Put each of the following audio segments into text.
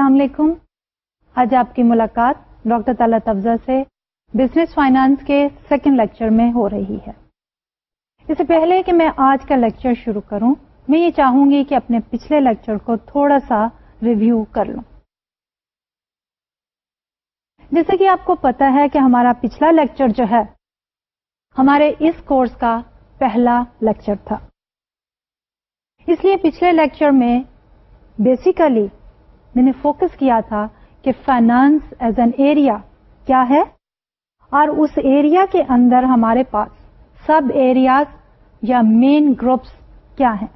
السلام علیکم آج آپ کی ملاقات ڈاکٹر تفضہ سے بزنس فائنانس کے سیکنڈ لیکچر میں ہو رہی ہے اس سے پہلے کہ میں آج کا لیکچر شروع کروں میں یہ چاہوں گی کہ اپنے پچھلے لیکچر کو تھوڑا سا ریویو کر لوں جیسے کہ آپ کو پتا ہے کہ ہمارا پچھلا لیکچر جو ہے ہمارے اس کورس کا پہلا لیکچر تھا اس لیے پچھلے لیکچر میں بیسیکلی میں نے فوکس کیا تھا کہ فائنانس ایز این ایریا کیا ہے اور اس ایریا کے اندر ہمارے پاس سب ایریاز یا مین گروپس کیا ہیں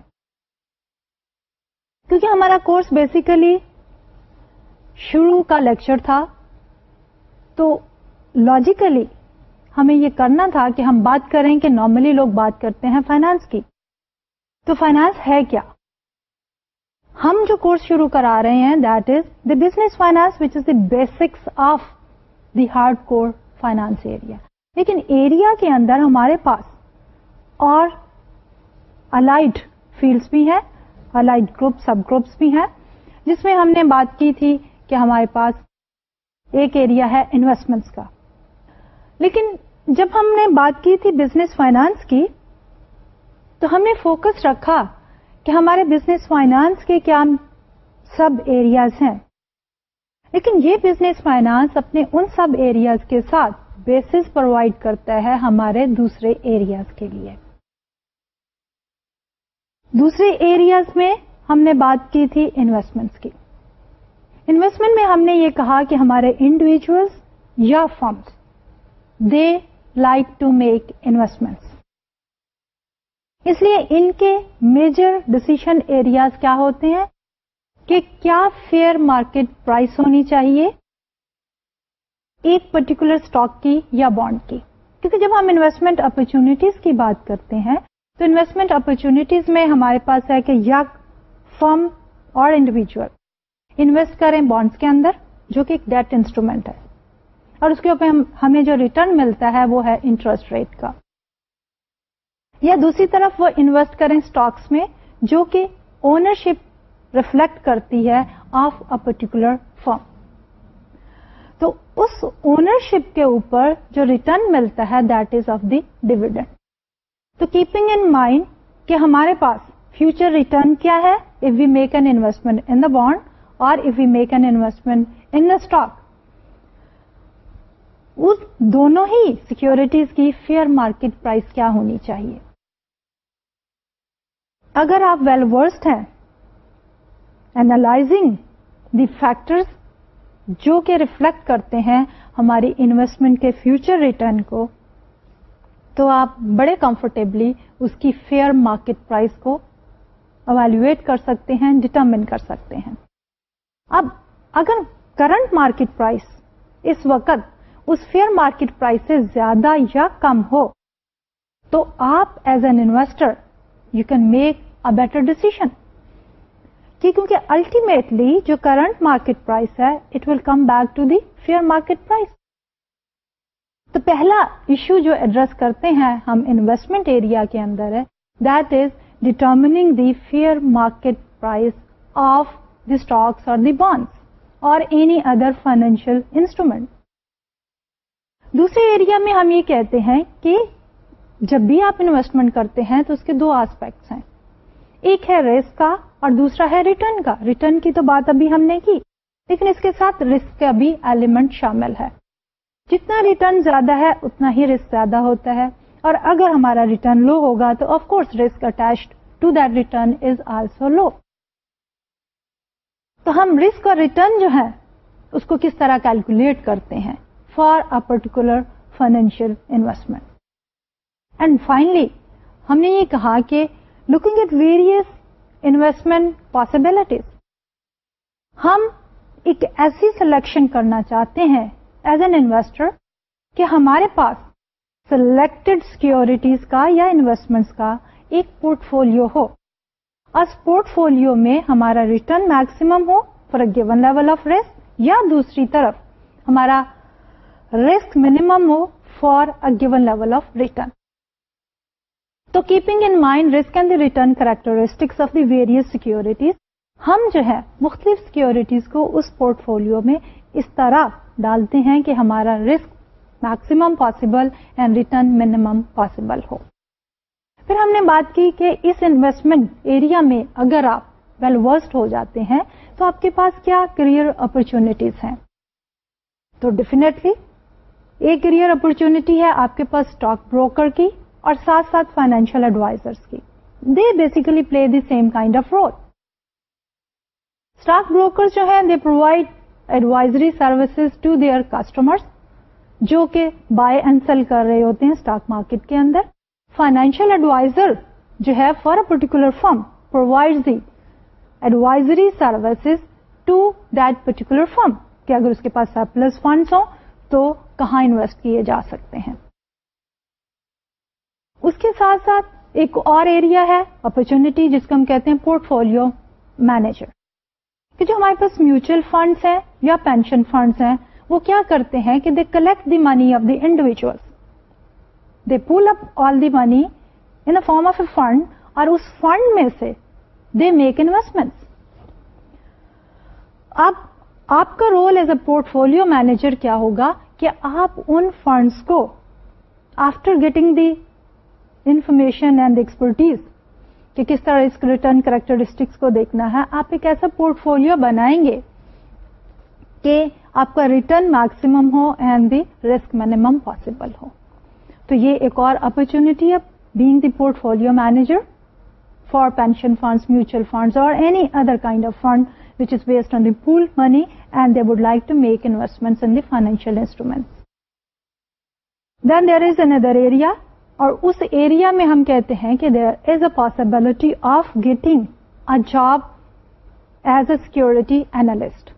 کیونکہ ہمارا کورس بیسیکلی شروع کا لیکچر تھا تو لاجیکلی ہمیں یہ کرنا تھا کہ ہم بات کریں کہ نارملی لوگ بات کرتے ہیں فائنانس کی تو فائنانس ہے کیا ہم جو کورس شروع کرا رہے ہیں that is the business finance which is the basics of the hard core finance area لیکن ایریا کے اندر ہمارے پاس اور الاڈ فیلڈس بھی ہیں الاڈ گروپ سب گروپس بھی ہیں جس میں ہم نے بات کی تھی کہ ہمارے پاس ایک ایریا ہے انویسٹمنٹس کا لیکن جب ہم نے بات کی تھی بزنس فائنانس کی تو ہم نے فوکس رکھا کہ ہمارے بزنس فائنانس کے کیا سب ایریاز ہیں لیکن یہ بزنس فائنانس اپنے ان سب ایریاز کے ساتھ بیسس پرووائڈ کرتا ہے ہمارے دوسرے ایریاز کے لیے دوسرے ایریاز میں ہم نے بات کی تھی انویسٹمنٹس کی انویسٹمنٹ میں ہم نے یہ کہا کہ ہمارے انڈیویجلس یا firms they like to make investments اس لیے ان کے میجر ڈسیشن ایریاز کیا ہوتے ہیں کہ کیا فیئر مارکیٹ پرائس ہونی چاہیے ایک پرٹیکولر اسٹاک کی یا بانڈ کی کیونکہ جب ہم انویسٹمنٹ اپرچونیٹیز کی بات کرتے ہیں تو انویسٹمنٹ اپرچونیٹیز میں ہمارے پاس ہے کہ یا فرم اور انڈیویجل انویسٹ کریں بانڈس کے اندر جو کہ ایک ڈیٹ انسٹرومینٹ ہے اور اس کے اوپر ہمیں جو ریٹرن ملتا ہے وہ ہے انٹرسٹ ریٹ کا یا دوسری طرف وہ انویسٹ کریں اسٹاکس میں جو کہ اونرشپ ریفلیکٹ کرتی ہے آف ا پرٹیکولر فارم تو اس اونرشپ کے اوپر جو ریٹرن ملتا ہے that is of the dividend تو کیپنگ ان مائنڈ کہ ہمارے پاس فیوچر ریٹرن کیا ہے if we make an investment in the bond اور if we make an investment the stock اس دونوں ہی سیکورٹیز کی فیئر مارکیٹ پرائز کیا ہونی چاہیے اگر آپ ویل ورسڈ ہیں اینالائزنگ دی فیکٹرز جو کہ ریفلیکٹ کرتے ہیں ہماری انویسٹمنٹ کے فیوچر ریٹرن کو تو آپ بڑے کمفرٹیبلی اس کی فیئر مارکیٹ پرائز کو اویلویٹ کر سکتے ہیں ڈٹرمن کر سکتے ہیں اب اگر کرنٹ مارکیٹ پرائز اس وقت اس فیئر مارکیٹ پرائز سے زیادہ یا کم ہو تو آپ as an investor you can make a better decision ultimately جو کرنٹ مارکیٹ پرائس ہے it will come back to the fair market تو پہلا ایشو جو ایڈریس کرتے ہیں ہم انویسٹمنٹ ایریا کے اندر ہے that is determining the fair market price of the stocks اور دی بانڈس اور اینی ادر فائنینشیل انسٹرومینٹ دوسرے ایریا میں ہم یہ کہتے ہیں کہ جب بھی آپ انویسٹمنٹ کرتے ہیں تو اس کے دو آسپیکٹس ہیں ایک ہے رسک کا اور دوسرا ہے ریٹرن کا ریٹرن کی تو بات ابھی ہم نے کی لیکن اس کے ساتھ رسک کا بھی ایلیمنٹ شامل ہے جتنا ریٹرن زیادہ ہے اتنا ہی رسک زیادہ ہوتا ہے اور اگر ہمارا ریٹرن لو ہوگا تو of course risk attached to that return is also low تو ہم رسک اور ریٹرن جو ہے اس کو کس طرح کیلکولیٹ کرتے ہیں for a particular financial investment and finally ہم نے یہ کہا کہ looking at various investment possibilities ہم ایک ایسی سلیکشن کرنا چاہتے ہیں ایز این انویسٹر کہ ہمارے پاس سلیکٹڈ سیکورٹیز کا یا انویسٹمنٹس کا ایک پورٹ فولو ہو اس پورٹ فولو میں ہمارا return maximum who for a given level of risk یا دوسری طرف ہمارا risk minimum who for a given level of return تو keeping in mind risk and the return characteristics of the various securities ہم جو ہے مختلف سیکورٹیز کو اس پورٹ فولو میں اس طرح ڈالتے ہیں کہ ہمارا risk maximum possible and return minimum possible ہو پھر ہم نے بات کی کہ اس انویسٹمنٹ ایریا میں اگر آپ ویل ورسڈ ہو جاتے ہیں تو آپ کے پاس کیا کریئر اپرچونیٹیز ہیں تو ڈیفینیٹلی ایک کریئر اپرچونیٹی ہے آپ کے پاس اسٹاک بروکر کی اور ساتھ ساتھ فائنینشیل ایڈوائزرس کی they basically play the same kind of role stock broker جو ہے they provide advisory services to their customer جو کہ بائی اینڈ سیل کر رہے ہوتے ہیں اسٹاک مارکیٹ کے اندر فائنینشیل ایڈوائزر جو ہے for a particular firm provide the advisory services to that particular firm کہ اگر اس کے پاس سرپلس فنڈس ہوں تو کہاں انویسٹ کیے جا سکتے ہیں اس کے ساتھ ساتھ ایک اور ایریا ہے اپرچونیٹی جس کو ہم کہتے ہیں پورٹ فولو مینیجر کہ جو ہمارے پاس میوچل فنڈس ہیں یا پینشن فنڈس ہیں وہ کیا کرتے ہیں کہ they collect the money of the individuals they pool up all the money in form of a fund اور اس فنڈ میں سے دے میک انویسٹمنٹ اب آپ کا role as a portfolio manager کیا ہوگا کہ آپ ان فنڈس کو after getting the information and expertise کہ کس طرح اس ریٹرن کریکٹرسٹکس کو دیکھنا ہے آپ ایک ایسا پورٹ فولو بنائیں گے کہ آپ کا return maximum who and the risk minimum possible ہو تو یہ ایک اور اپرچونیٹی ہے being the portfolio manager for pension funds mutual fund اور any other kind of fund which is based on the pool money and they would like to make investment in the financial instruments then there is another area اور اس area میں ہم کہتے ہیں کہ there is a possibility of getting a job as a security analyst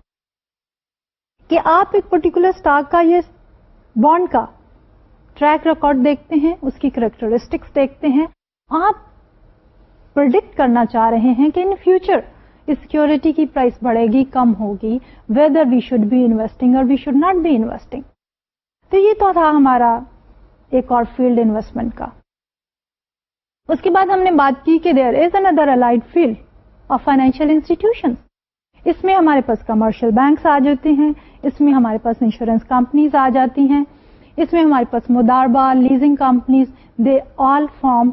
کہ آپ ایک پرٹیکولر اسٹاک کا یا بانڈ کا ٹریک ریکارڈ دیکھتے ہیں اس کی کریکٹرسٹکس دیکھتے ہیں آپ پرڈکٹ کرنا چاہ رہے ہیں کہ ان فیوچر سیکورٹی کی پرائس بڑھے گی کم ہوگی whether we should be investing اور we should not be investing تو یہ تو تھا ہمارا ایک اور فیلڈ انویسٹمنٹ کا اس کے بعد ہم نے بات کی کہ there is an other allied field of financial institution اس میں ہمارے پاس کمرشل بینکس آ جاتے ہیں اس میں ہمارے پاس انشورنس کمپنیز آ جاتی ہیں اس میں ہمارے پاس مداربہ leasing companies they all form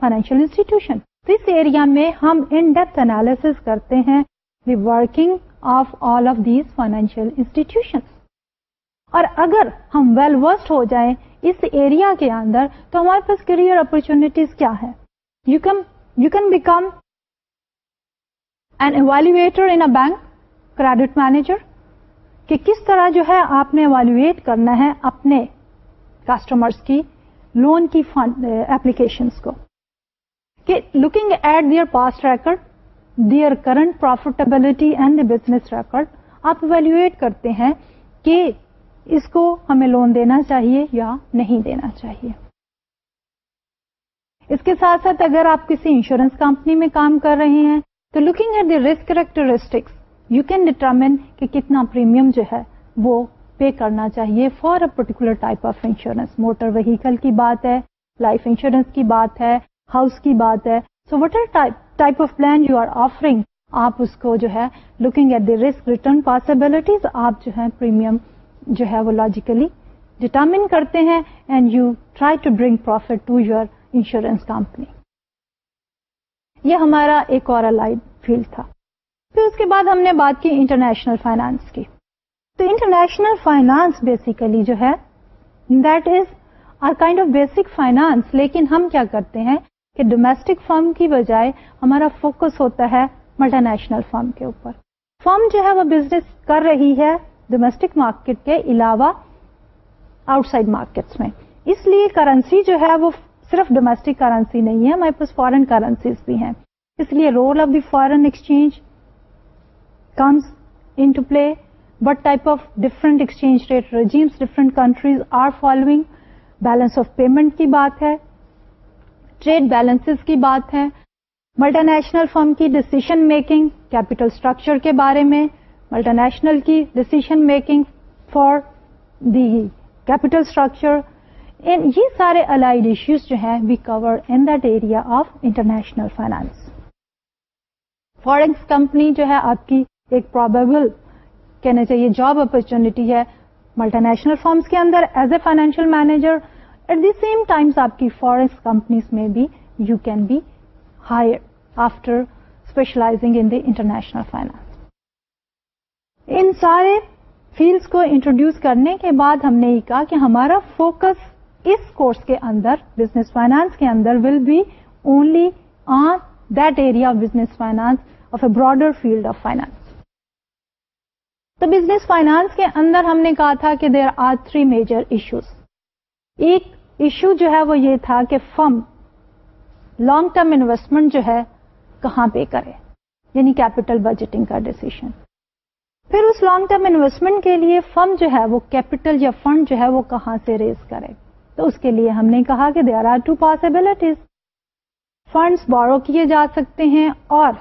financial institution us area میں ہم ان ڈیپتھ انالیس کرتے ہیں the working of of all these financial اور اگر ہم ویل well ورسڈ ہو جائیں اس ایریا کے اندر تو ہمارے پاس کریئر اپرچونیٹیز کیا ہے you come you can become an evaluator in bank credit manager کہ کس طرح جو ہے آپ نے ایویلویٹ کرنا ہے اپنے کسٹمرس کی لون کی فنڈ ایپلیکیشن eh, کو کہ looking at their past record their current profitability and business record آپ ایویلویٹ کرتے ہیں کہ اس کو ہمیں لون دینا چاہیے یا نہیں دینا چاہیے اس کے ساتھ ساتھ اگر آپ کسی انشورنس کمپنی میں کام کر رہے ہیں تو looking at the risk characteristics you can determine کہ کتنا پریمیم جو ہے وہ پے کرنا چاہیے for a particular type of insurance motor vehicle کی بات ہے لائف انشورنس کی بات ہے ہاؤس کی بات ہے so what are type of plan you are offering آپ اس کو جو ہے looking at the risk return possibilities آپ جو ہے پریمیم جو ہے وہ لاجیکلی ڈٹرمن کرتے ہیں and you try to drink profit to your insurance company یہ ہمارا ایک اور فیلڈ تھا پھر اس کے بعد ہم نے بات کی انٹرنیشنل فائنانس کی تو انٹرنیشنل فائنانس بیسیکلی جو ہے that is our kind of basic finance لیکن ہم کیا کرتے ہیں کہ ڈومیسٹک فارم کی بجائے ہمارا فوکس ہوتا ہے ملٹا نیشنل فارم کے اوپر فارم جو ہے وہ بزنس کر رہی ہے ڈومیسٹک مارکیٹ کے علاوہ آؤٹ سائڈ مارکیٹس میں اس لیے کرنسی جو ہے وہ صرف ڈومیسٹک کرنسی نہیں ہے ہمارے پاس فارن کرنسیز بھی ہیں اس لیے role of the foreign exchange comes into play what type of different exchange rate regimes different countries are following balance of payment کی بات ہے ٹریڈ بیلنس کی بات ہے ملٹی نیشنل فرم کی ڈسیشن میکنگ کیپیٹل اسٹرکچر کے بارے میں ملٹی نیشنل کی decision making for the capital structure یہ سارے الائڈ ایشوز جو ہیں we cover in that area of international finance foreign's company جو ہے آپ کی ایک پرابیبل کہنا چاہیے جاب اپرچونیٹی ہے ملٹی نیشنل فارمس کے اندر as a financial manager at the same times آپ کی فارینس کمپنیز میں بھی you can be hire after specialising in the international finance in سارے فیلڈس کو انٹروڈیوس کرنے کے بعد ہم نے یہ کہا کہ ہمارا فوکس اس کورس کے اندر بزنس فائنانس کے اندر will be only on that area of business finance of a broader field of finance تو بزنس فائنانس کے اندر ہم نے کہا تھا کہ there are three major issues ایک ایشو جو ہے وہ یہ تھا کہ فم لانگ ٹرم انویسٹمنٹ جو ہے کہاں پہ کرے یعنی کیپیٹل بجٹنگ کا ڈیسیشن پھر اس لانگ ٹرم انویسٹمنٹ کے لیے فرم جو ہے وہ کیپٹل یا فنڈ جو ہے وہ کہاں سے ریز کرے تو اس کے لیے ہم نے کہا کہ they are are two possibilities funds borrow کیے جا سکتے ہیں اور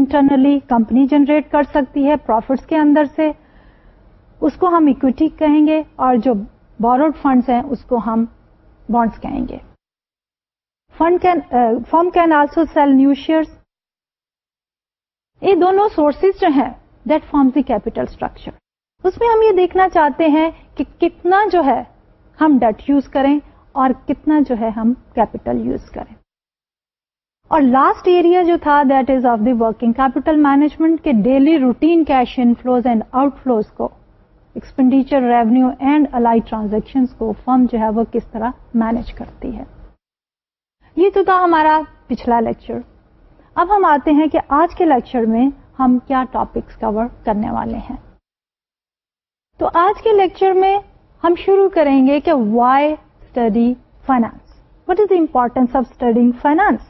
انٹرنلی کمپنی جنریٹ کر سکتی ہے پروفٹس کے اندر سے اس کو ہم اکوٹی کہیں گے اور جو بوروڈ فنڈس ہیں اس کو ہم بانڈس کہیں گے firm can also sell new shares یہ دونوں سورسز جو ہیں اسٹرکچر اس میں ہم یہ دیکھنا چاہتے ہیں کہ کتنا جو ہے ہم ڈیٹ یوز کریں اور کتنا جو ہے ہم کیپیٹل یوز کریں اور لاسٹ ایریا جو تھا that is of the working capital management کے daily routine cash inflows and outflows expenditure revenue and allied transaction کو فرم جو ہے وہ کس طرح مینج کرتی ہے یہ تو تھا ہمارا پچھلا لیکچر اب ہم آتے ہیں کہ آج کے لیکچر میں ہم کیا ٹاپکس کور کرنے والے ہیں تو آج کے لیکچر میں ہم شروع کریں گے کہ why study finance what is the importance of study finance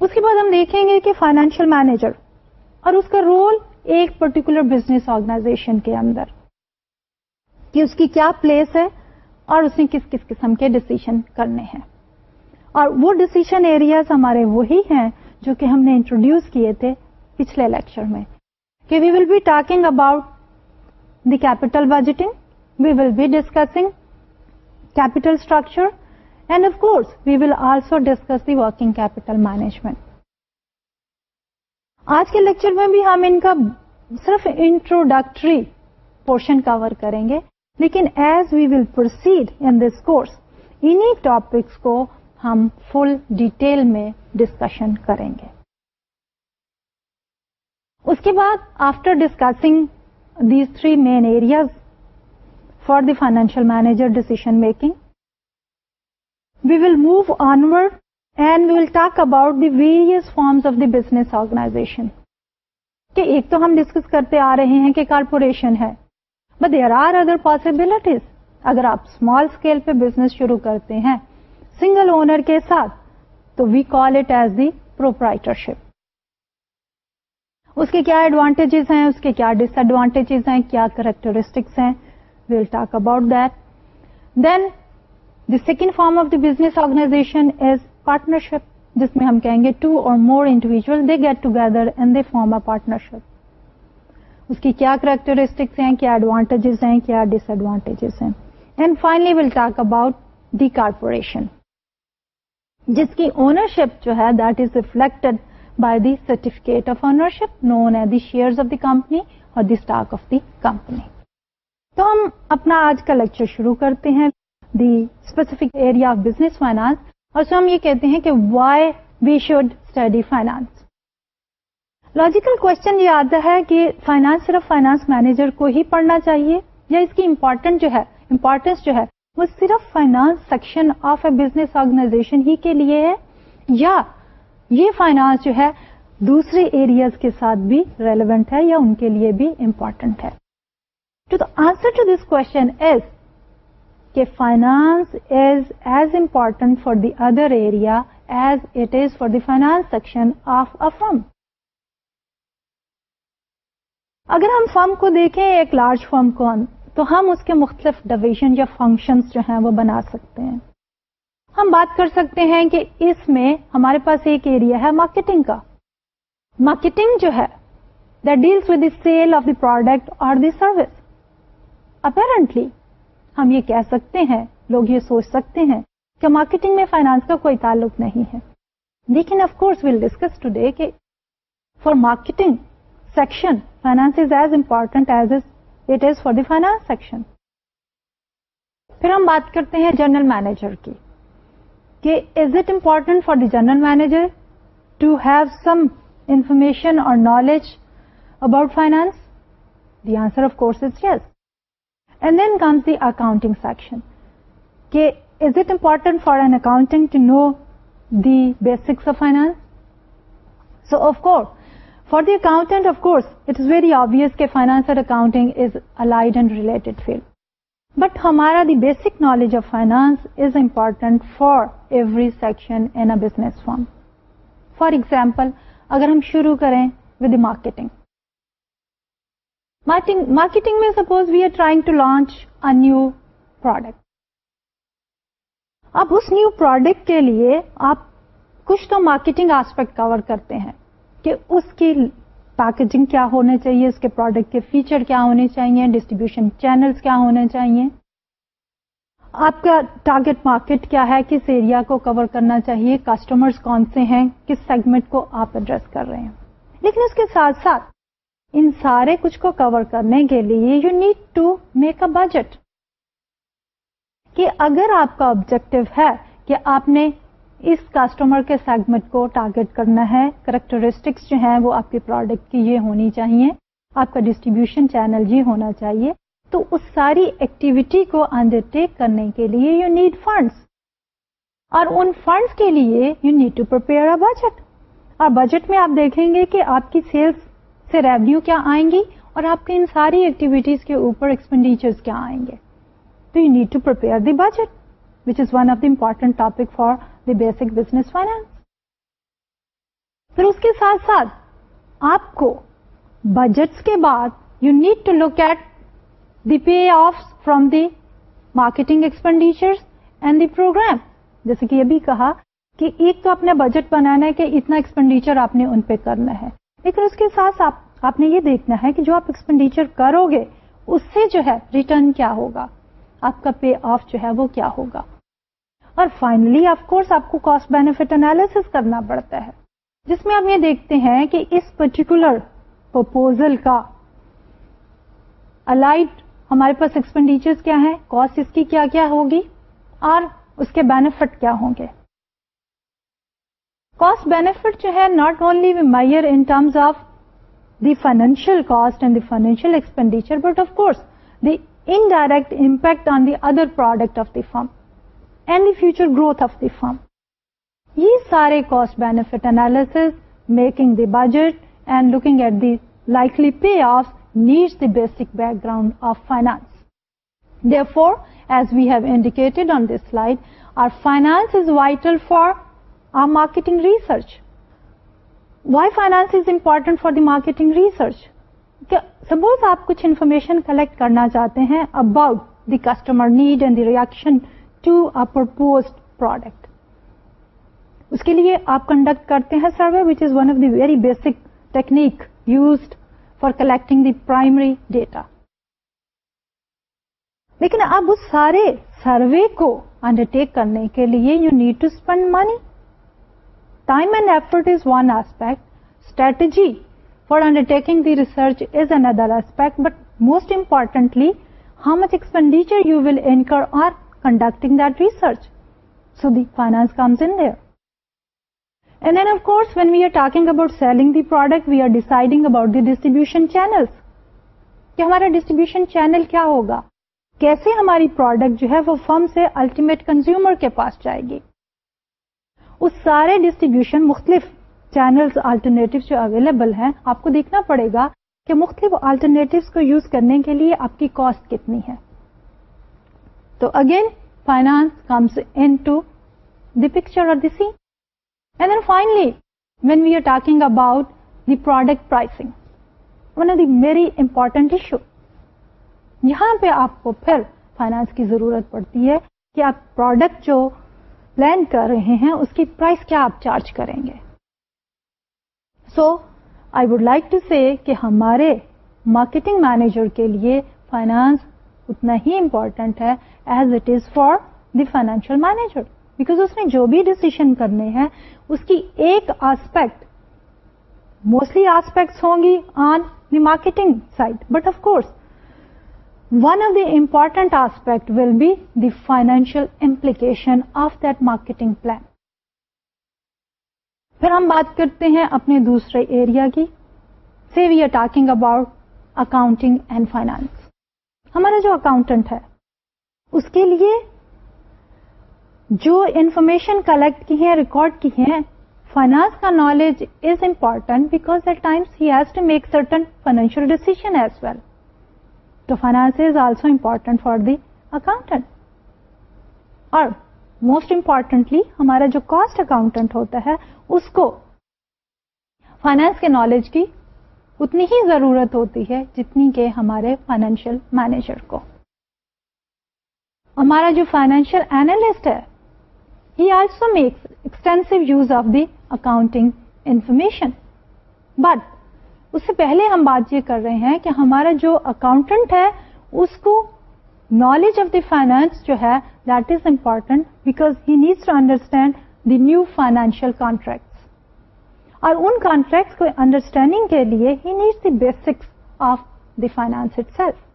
اس کے بعد ہم دیکھیں گے کہ فائنینشیل مینیجر اور اس کا رول ایک پرٹیکولر بزنس آرگنائزیشن کے اندر کہ اس کی کیا پلیس ہے اور اس نے کس کس قسم کے ڈسیشن کرنے ہیں اور وہ ڈسیشن ایریاز ہمارے وہی ہیں جو کہ ہم نے انٹروڈیوس کیے تھے پچھلے لیکچر میں کہ we will be talking about the capital budgeting we will be discussing capital structure and of course we will also discuss the working capital management آج کے لیکچر میں بھی ہم ان کا صرف انٹروڈکٹری پورشن کور کریں گے لیکن as we will proceed in this course انہیں ٹاپکس کو ہم فل ڈیٹیل میں ڈسکشن کریں گے اس کے بعد after discussing these three main areas for the financial manager decision making we will move onward and we will talk about the various forms of the business organisation کہ ایک تو ہم ڈسکس کرتے آ رہے ہیں کہ کارپوریشن ہے but there are other possibilities اگر آپ اسمال اسکیل پہ بزنس شروع کرتے ہیں سنگل اونر کے ساتھ تو we call it as the proprietorship اس کے کیا ایڈوانٹیجز ہیں اس کے کیا ڈس ایڈوانٹیجز ہیں کیا کریکٹرسٹکس ہیں we'll talk about that then the second form of the business organisation is partnership جس میں ہم کہیں گے two or more individual they get together and they form a partnership اس کی کیا کریکٹرسٹکس ہیں کیا ایڈوانٹیجز ہیں کیا ڈس ایڈوانٹیجز ہیں and finally we'll talk about the corporation جس کی اونرشپ جو ہے that is reflected by the certificate of ownership known as the share of the company or the stock of the company تو ہم اپنا آج کا لیکچر شروع کرتے ہیں the specific area of business finance اور سو ہم یہ کہتے ہیں کہ why we should study finance logical question یہ آتا ہے کہ فائنانس صرف فائنانس مینیجر کو ہی پڑھنا چاہیے یا اس کی امپورٹنٹ جو ہے امپورٹینس جو ہے وہ صرف finance section of a business organisation ہی کے لیے ہے یا یہ فائنانس جو ہے دوسرے ایریاز کے ساتھ بھی ریلیونٹ ہے یا ان کے لیے بھی امپورٹنٹ ہے answer to this question is کہ finance is as important for the other area as it is for the finance section of a firm اگر ہم فرم کو دیکھیں ایک لارج فرم کو تو ہم اس کے مختلف ڈویژن یا فنکشنز جو ہیں وہ بنا سکتے ہیں ہم بات کر سکتے ہیں کہ اس میں ہمارے پاس ایک ایریا ہے مارکیٹنگ کا مارکیٹنگ جو ہے the sale of the product اور دی سروس اپیرنٹلی ہم یہ یہ کہہ سکتے سکتے ہیں ہیں لوگ سوچ کہ مارکیٹنگ میں فائنانس کا کوئی تعلق نہیں ہے لیکن of course we'll discuss today for marketing section finance is as important as it is for the finance section پھر ہم بات کرتے ہیں جنرل مینیجر کی is it important for the general manager to have some information or knowledge about finance? The answer of course is yes. And then comes the accounting section. Is it important for an accountant to know the basics of finance? So of course, for the accountant, of course, it is very obvious that finance and accounting is allied and related field. But ہمارا the basic knowledge of finance is important for every section in a business firm for example اگر ہم شروع کریں with marketing marketing میں suppose we are trying to launch a new product اب اس new product کے لیے آپ کچھ تو مارکیٹنگ آسپیکٹ کور کرتے ہیں کہ اس کی پیکجنگ کیا ہونے چاہیے اس کے پروڈکٹ کے فیچر کیا ہونے چاہیے ڈسٹریبیوشن چینلز کیا ہونے چاہیے آپ کا ٹارگیٹ مارکیٹ کیا ہے کس ایریا کو کور کرنا چاہیے کسٹمرز کون سے ہیں کس سیگمنٹ کو آپ ایڈریس کر رہے ہیں لیکن اس کے ساتھ ساتھ ان سارے کچھ کو کور کرنے کے لیے you need to make a budget کہ اگر آپ کا آبجیکٹو ہے کہ آپ نے اس کسٹمر کے سیگمنٹ کو ٹارگیٹ کرنا ہے کریکٹرسٹکس جو ہیں وہ آپ کے پروڈکٹ کی یہ ہونی چاہیے آپ کا ڈسٹریبیوشن چینل یہ ہونا چاہیے تو اس ساری ایکٹیویٹی کو انڈر ٹیک کرنے کے لیے یو نیڈ فنڈس اور ان فنڈس کے لیے you need to prepare a budget اور بجٹ میں آپ دیکھیں گے کہ آپ کی سیلس سے ریونیو کیا آئیں گی اور آپ کی ان ساری ایکٹیویٹیز کے اوپر ایکسپینڈیچر کیا آئیں گے تو you need to prepare the budget which is one of the important topic for basic business اس کے ساتھ ساتھ آپ کو بجٹس کے بعد you need to look at the payoff from the marketing expenditure and the program جیسے کہ یہ بھی کہا کہ ایک تو اپنا بجٹ بنانا ہے کہ اتنا ایکسپینڈیچر آپ نے ان پہ کرنا ہے لیکن اس کے ساتھ آپ نے یہ دیکھنا ہے کہ جو آپ ایکسپینڈیچر کرو گے اس سے جو ہے ریٹرن کیا ہوگا آپ کا پے آف جو ہے وہ کیا ہوگا اور فائنلی آف کورس آپ کو کاسٹ بینیفٹ انالیس کرنا پڑتا ہے جس میں ہم یہ دیکھتے ہیں کہ اس پرٹیکولر پرپوزل کا الاڈ ہمارے پاس ایکسپینڈیچر کیا ہیں کاسٹ اس کی کیا کیا ہوگی اور اس کے بینیفٹ کیا ہوں گے کاسٹ بینیفٹ جو ہے ناٹ اونلی وی مائر in terms of the financial cost and the financial expenditure but of course the indirect impact on the other product of the firm and the future growth of the firm یہ سارے cost benefit analysis making the budget and looking at the likely pay off need the basic background of finance the four as we have indicated on this slide are finance is vital for or marketing research why finance is important for the marketing research suppose آپ کچھ information collect کرنا چاہتے ہیں about the customer need and the reaction to oppose product اس کے لیے آپ conduct کرتے ہیں survey which is one of the very basic technique used for collecting the primary data لیکن اب اس سارے سروے کو انڈرٹیک کرنے کے لیے you need to spend money time and effort is one aspect strategy for undertaking the research is another aspect but most importantly how much expenditure you will incur are conducting that research. So the the the finance comes in there. And then of course when we we are are talking about about selling product, deciding ہمارا distribution channel کیا ہوگا کیسے ہماری product جو ہے وہ firm سے ultimate consumer کے پاس جائے گی اس سارے ڈسٹریبیوشن مختلف آلٹرنیٹو جو اویلیبل ہیں آپ کو دیکھنا پڑے گا کہ مختلف آلٹرنیٹ کو یوز کرنے کے لیے آپ کی کاسٹ کتنی ہے again finance comes the the picture or the And and finally when we are talking about the product pricing one of the very important issue یہاں پہ آپ کو پھر فائنانس کی ضرورت پڑتی ہے کہ آپ پروڈکٹ جو پلان کر رہے ہیں اس کی پرائس کیا آپ چارج کریں گے so I would like to see کہ ہمارے مارکیٹنگ مینیجر کے لیے فائنانس اتنا ہی امپورٹنٹ ہے as it is for the financial manager because اس نے جو بھی ڈسیشن کرنے ہیں اس کی ایک آسپیکٹ موسٹلی آسپیکٹس ہوں گی on the marketing side but of course one of the important aspect will be the financial implication of that marketing plan پھر ہم بات کرتے ہیں اپنے دوسرے ایریا کی see we are talking about accounting and finance ہمارا جو اکاؤنٹنٹ ہے اس کے لیے جو انفارمیشن کلیکٹ کی ہے ریکارڈ کی ہے فائنانس کا knowledge is important because at times he has to make certain financial decision as well تو finance is also important for the accountant اور موسٹ امپورٹنٹلی ہمارا جو کاسٹ اکاؤنٹنٹ ہوتا ہے اس کو فائنانس کے نالج کی اتنی ہی ضرورت ہوتی ہے جتنی کہ ہمارے فائنینشیل مینیجر کو ہمارا جو فائنینشیل اینالسٹ ہے he also makes extensive use of the accounting information but اس سے پہلے ہم بات یہ کر رہے ہیں کہ ہمارا جو اکاؤنٹنٹ ہے اس کو نالج آف دی فائنانس جو ہے that is important because he needs to understand the new financial contracts اور ان کانٹریکٹ کو انڈرسٹینڈنگ کے لیے he needs the basics of the finance itself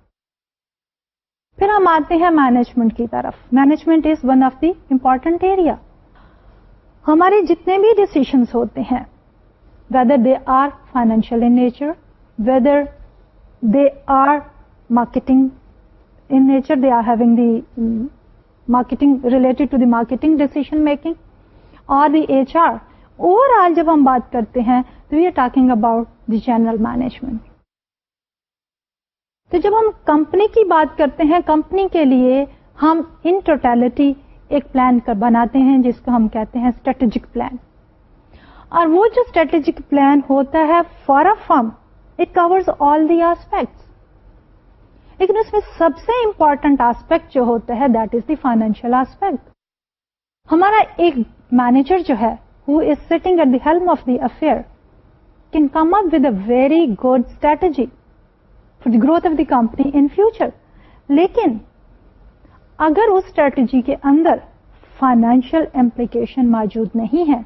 پھر ہم آتے ہیں مینجمنٹ کی طرف management is one of the important area ہمارے جتنے بھی ڈسیشنس ہوتے ہیں whether they are financial in nature whether they are marketing in nature they are having the marketing related to the marketing decision making اور the H R overall جب ہم بات کرتے ہیں تو we are talking about the general management تو جب ہم کمپنی کی بات کرتے ہیں کمپنی کے لیے ہم ان ٹوٹیلٹی ایک پلان بناتے ہیں جس کو ہم کہتے ہیں اسٹریٹجک پلان اور وہ جو اسٹریٹجک پلان ہوتا ہے for a firm it covers all the aspects لیکن اس میں سب سے امپورٹنٹ آسپیکٹ جو ہوتا ہے that is the financial aspect ہمارا ایک مینیجر جو ہے hooting at the helm of the affair can come very good strategy for the growth of the company in future لیکن اگر اس اسٹریٹجی کے اندر فائنینشیل امپلیکیشن موجود نہیں ہے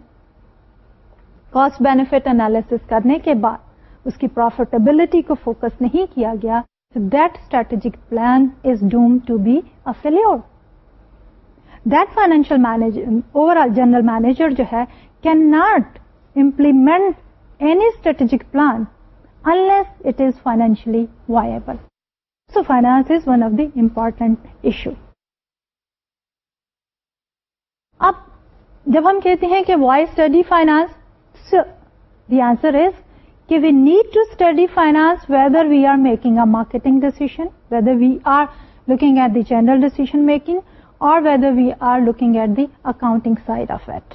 کاسٹ بینیفٹ انالیس کرنے کے بعد اس کی پروفیٹیبلٹی کو فوکس نہیں کیا گیا تو that strategic plan is doomed to be a failure that financial overall general manager جو ہے can not implement any strategic plan unless it is financially viable. So finance is one of the important issue. اب جب ہم کہتے ہیں کہ why study finance the answer is کہ we need to study finance whether we are making a marketing decision whether we are looking at the general decision making اور whether we are looking at the accounting side of it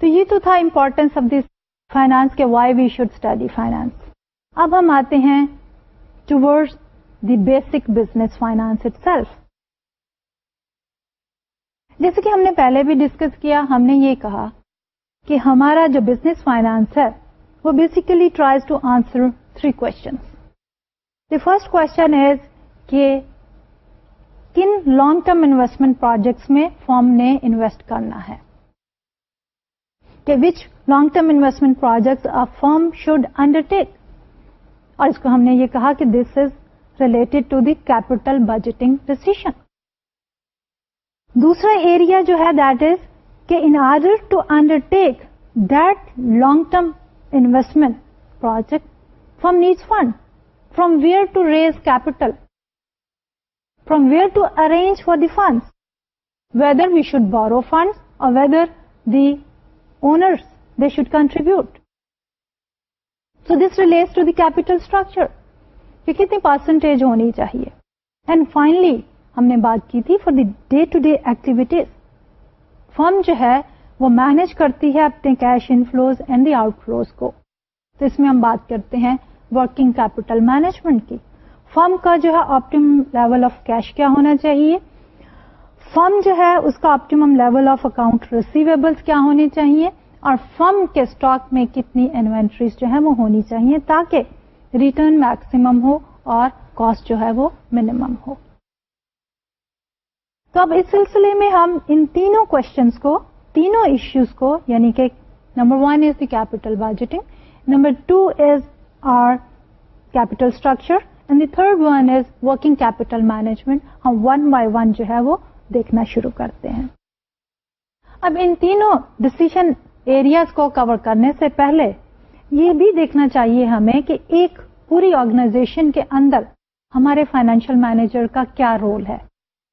تو یہ تو تھا importance of this finance کے why we should study finance اب ہم آتے ہیں to the basic business finance itself جیسے کہ ہم نے پہلے بھی ڈسکس کیا ہم نے یہ کہا کہ ہمارا جو بزنس فائنانس ہے وہ basically tries to answer three the first one is کہ کن لانگ ٹرم انویسٹمنٹ پروجیکٹس میں فارم نے انویسٹ کرنا ہے کہ which long term investment project a firm should undertake اور اس کو ہم نے یہ کہا کہ this is related to the capital budgeting decision دوسرا ایریا جو ہے دیٹ از کہ in order to undertake that long term investment project firm need fund from where to raise capital from where to arrange for the fund whether we should borrow fund اور whether the owners they should contribute so this relates to the capital structure کتنی percentage ہونی چاہیے and finally ہم نے بات کی تھی for the day to day activities firm جو ہے وہ مینج کرتی ہے اپنے cash inflows and the outflows کو تو اس میں ہم بات کرتے ہیں ورکنگ کیپٹل مینجمنٹ کی فرم کا جو ہے آپٹم لیول آف کیش کیا ہونا چاہیے فم جو ہے اس کا optimum level of account receivables کیا ہونے چاہیے اور فم کے اسٹاک میں کتنی انوینٹریز جو ہے وہ ہونی چاہیے تاکہ ریٹرن میکسیمم ہو اور کاسٹ جو ہے وہ منیمم ہو تو اب اس سلسلے میں ہم ان تینوں کوشچنس کو تینوں ایشوز کو یعنی کہ number one is the capital budgeting number two is our capital structure and the third one is working capital management ہم ون بائی ون جو ہے وہ دیکھنا شروع کرتے ہیں اب ان تینوں ڈسیشن ایریاز کو کور کرنے سے پہلے یہ بھی دیکھنا چاہیے ہمیں کہ ایک پوری آرگنائزیشن کے اندر ہمارے فائنینشیل مینیجر کا کیا رول ہے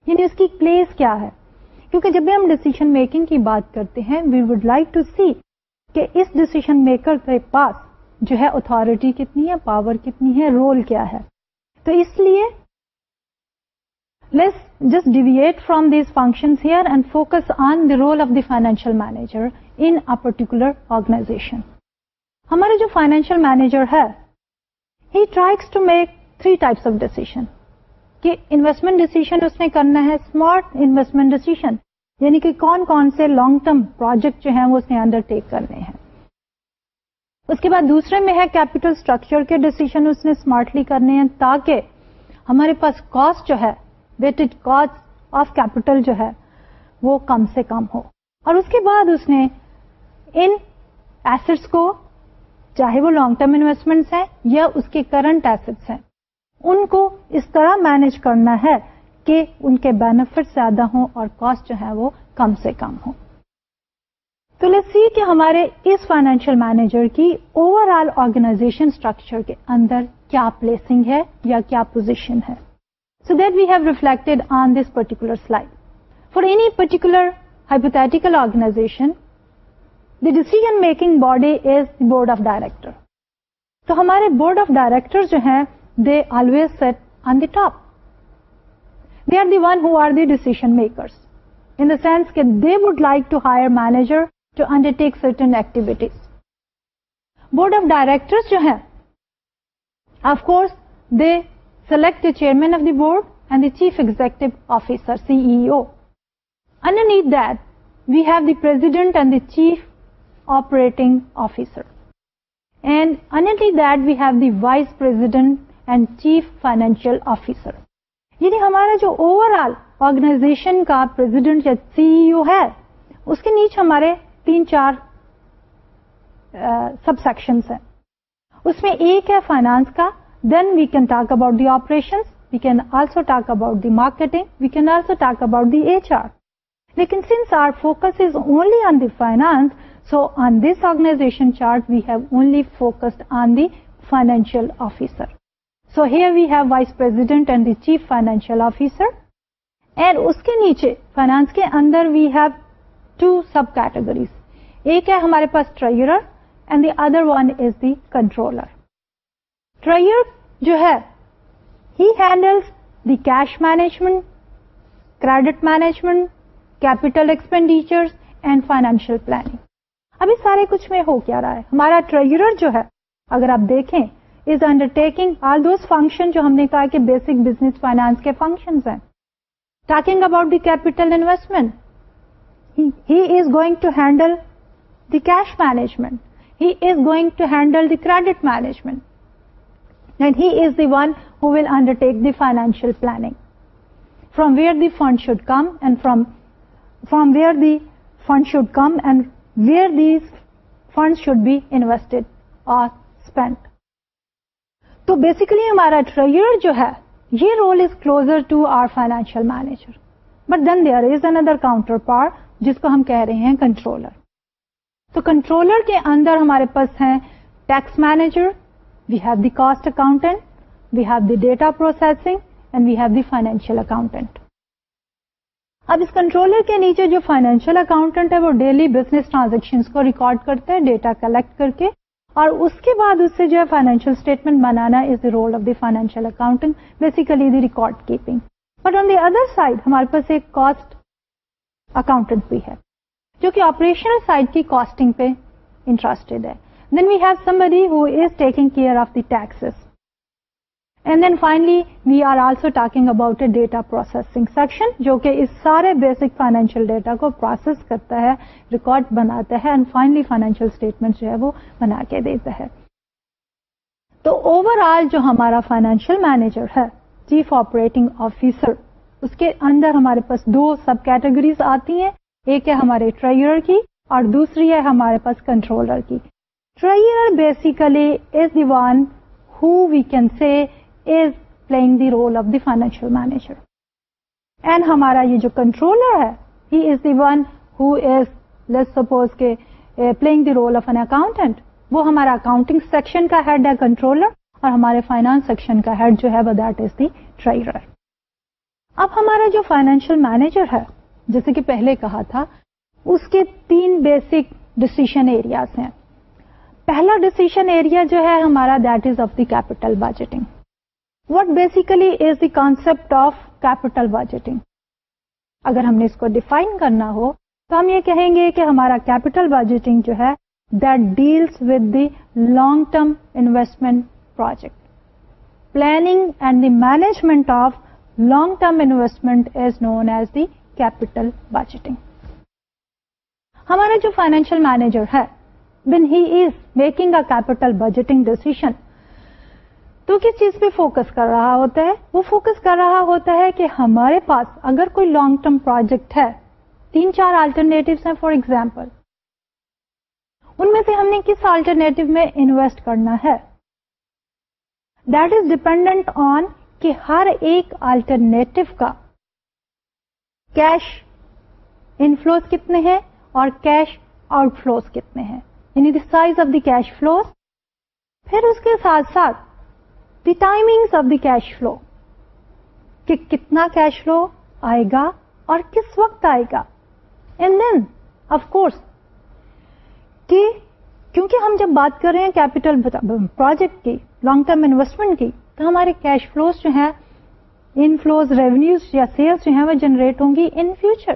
یعنی اس کی پلیس کیا ہے کیونکہ جب بھی ہم ڈسیشن میکنگ کی بات کرتے ہیں we would like to see کہ اس ڈسیشن میکر کے پاس جو ہے اتارٹی کتنی ہے پاور کتنی ہے رول کیا ہے تو اس لیے let's just deviate from these function financial managerial organization ہمارے جو فائنینشیل مینیجر ہے he tries to make three types of decision کہ انویسٹمنٹ ڈیسیشن اس نے کرنا ہے اسمارٹ انویسٹمنٹ ڈیسیشن یعنی کہ کون کون سے لانگ ٹرم پروجیکٹ جو ہیں وہ اس نے انڈر ٹیک کرنے ہیں اس کے بعد دوسرے میں ہے کیپیٹل اسٹرکچر کے ڈیسیشن اس نے اسمارٹلی کرنے ہیں تاکہ ہمارے پاس کاسٹ جو ہے ویٹڈ کاسٹ آف کیپٹل جو ہے وہ کم سے کم ہو اور اس کے بعد اس نے ان ایسٹس کو چاہے وہ لانگ ٹرم انویسٹمنٹس ہیں یا اس کے کرنٹ ایسٹس ہیں ان کو اس طرح مینج کرنا ہے کہ ان کے بینیفٹ زیادہ ہوں اور کاسٹ جو ہے وہ کم سے کم ہو تو کہ ہمارے اس فائنینشیل مینیجر کی اوور آل آرگنائزیشن اسٹرکچر کے اندر کیا پلیسنگ ہے یا کیا پوزیشن ہے ائشن decision making body is board of director تو ہمارے بورڈ آف ڈائریکٹر جو ہیں they always sit on the top they are the one who are the decision maker in the sense کے they would like to hire manager to undertake certain activities board of director جو ہیں of course they select the chairman of the board and the chief executive officer, CEO. Underneath that, we have the president and the chief operating officer. And underneath that, we have the vice president and chief financial officer. یعنی ہمارا جو over all organization کا president یا C او ہے اس کے نیچے ہمارے تین چار سب سیکشن ہیں اس میں ایک ہے فائنانس کا then we can talk about the operation we can also talk about the marketing we can also talk about the a chart لیکن since our focus is only on the finance so on this organization chart we heavily focus on the financial officer so here we have vice per chief financial officer and اس کے نیچے finance کے اندر we have two subcategories ایک ہے ہمارے پاس trade the other one is the controller ٹری جو ہے he handles the cash management credit management capital expenditure and financial planning ابھی سارے کچھ میں ہو کیا رہا ہے ہمارا جو ہے اگر آپ دیکھیں is undertaking all those function جو ہم نے کہا کہ بیسک بزنس فائنانس کے فنکشن ہیں talking about the capital investment he is going to handle the cash management he is going to handle the credit management one who'll undertake the financial planning from where the fund should come and from where the fund should come and where the fund should be invest آپ تو basically ہمارا tree role is closer to our financial manager but then there is another counterpart جس کو ہم کہہ رہے ہیں controller تو کنٹرولر کے اندر ہمارے پاس ہیں tax manager we have the cost accountant we have the data processing and we have the financial accountant اب اس کنٹرولر کے نیچے جو فائنینشیل اکاؤنٹنٹ ہے وہ ڈیلی بزنس ٹرانزیکشن کو ریکارڈ کرتے ہیں ڈیٹا کلیکٹ کر کے اور اس کے بعد اس سے جو ہے financial statement banana is the role of the financial accounting basically the record keeping but on the other side ہمارے پاس ایک کاسٹ اکاؤنٹنٹ بھی ہے جو کہ آپریشنل سائڈ کی کاسٹنگ پہ انٹرسٹڈ ہے then we have somebody who is taking care of the tax and then finally we are also talking about a data processing section جو کہ اس سارے بیسک فائنینشیل ڈیٹا کو پروسیس کرتا ہے ریکارڈ بناتے ہیں اینڈ فائنلی فائننشیل اسٹیٹمنٹ جو ہے وہ بنا کے دیتا ہے تو اوور آل جو ہمارا فائنینشیل مینیجر ہے چیف آپریٹنگ آفیسر اس کے اندر ہمارے پاس دو سب کیٹیگریز آتی ہیں ایک ہے ہمارے ٹریئر کی اور دوسری ہے ہمارے پاس کنٹرولر کی Trier basically is the one who we can say is playing the role of the financial manager and ہمارا یہ جو کنٹرولر ہے he is the one who's let's suppose کے playing the role of an accountant. وہ ہمارا accounting section کا head ہے controller اور ہمارے فائنانس سیکشن کا ہیڈ جو ہے وہ از دی ٹرائر اب ہمارا جو فائنینشیل مینیجر ہے جیسے کہ پہلے کہا تھا اس کے تین بیسک ڈسیشن ایریاز ہیں پہلا ڈیسیشن ایریا جو ہے ہمارا that is of the capital budgeting what basically is the concept of capital budgeting اگر ہم نے اس کو ڈیفائن کرنا ہو تو ہم یہ کہیں گے کہ ہمارا کیپیٹل بجٹنگ جو ہے that deals with the long term investment project planning and the management of long term investment is known as the capital budgeting ہمارا جو فائنینشیل مینیجر ہے when he is making a capital budgeting decision تو کس چیز پہ focus کر رہا ہوتا ہے وہ فوکس کر رہا ہوتا ہے کہ ہمارے پاس اگر کوئی لانگ ٹرم پروجیکٹ ہے تین چار آلٹرنیٹو فار ایگزامپل ان میں سے ہم نے کس آلٹرنیٹو میں انویسٹ کرنا ہے دیٹ از آن کہ ہر ایک آلٹرنیٹو کا کیش انفلوز کتنے ہیں اور کیش آؤٹ فلوز کتنے ہیں یعنی size of the cash flow پھر اس کے ساتھ ساتھ the timing of the cash flow کہ کتنا کیش فلو آئے گا اور کس وقت آئے گا اینڈ دین آف کورس کہ کیونکہ ہم جب بات کر رہے ہیں کیپیٹل پروجیکٹ کی لانگ ٹرم انویسٹمنٹ کی تو ہمارے کیش فلوز جو ہیں ان فلوز ریونیوز یا سیلس جو ہیں وہ جنریٹ ہوں گی in future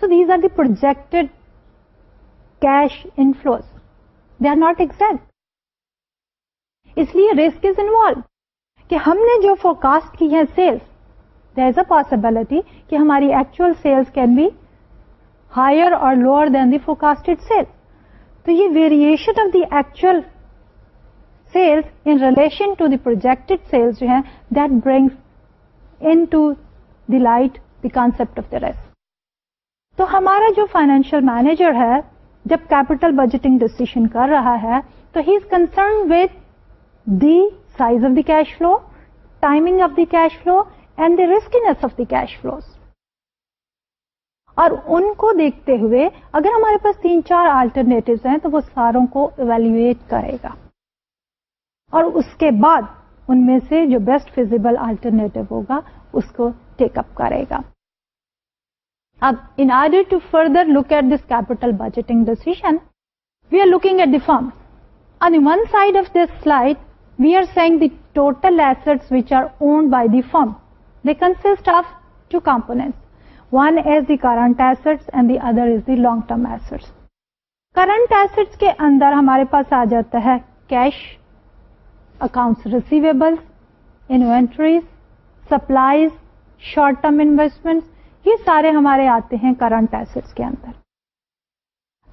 so these are the projected cash inflows they are not exact اس لیے رسک از انوالو کہ ہم نے جو فورکاسٹ کی ہے sales there is a possibility کہ ہماری actual sales can be higher اور lower than the forecasted sales تو یہ variation of the actual sales in relation to the projected sales جو ہے brings into the light the concept of the risk تو ہمارا جو فائنینشیل مینیجر ہے جب کیپٹل بجٹنگ ڈسیشن کر رہا ہے تو he is concern with the size of the cash flow timing of the cash flow and the riskiness of the cash flow اور ان کو دیکھتے ہوئے اگر ہمارے پاس تین چار آلٹرنیٹو ہیں تو وہ ساروں کو ایویلویٹ کرے گا اور اس کے بعد ان میں سے جو بیسٹ فیزیبل آلٹرنیٹو ہوگا اس کو ٹیک اپ کرے گا in order to further look at this capital budgeting decision we are looking at the firm and one side of this slide we are seeing the total asset by the firm consist of two component one as the current asset the other is دیگ term assets current asset کے اندر ہمارے پاس آ جاتا ہے cash accounts receivable inventories supplies short term investment یہ سارے ہمارے آتے ہیں کرنٹ ایسٹ کے اندر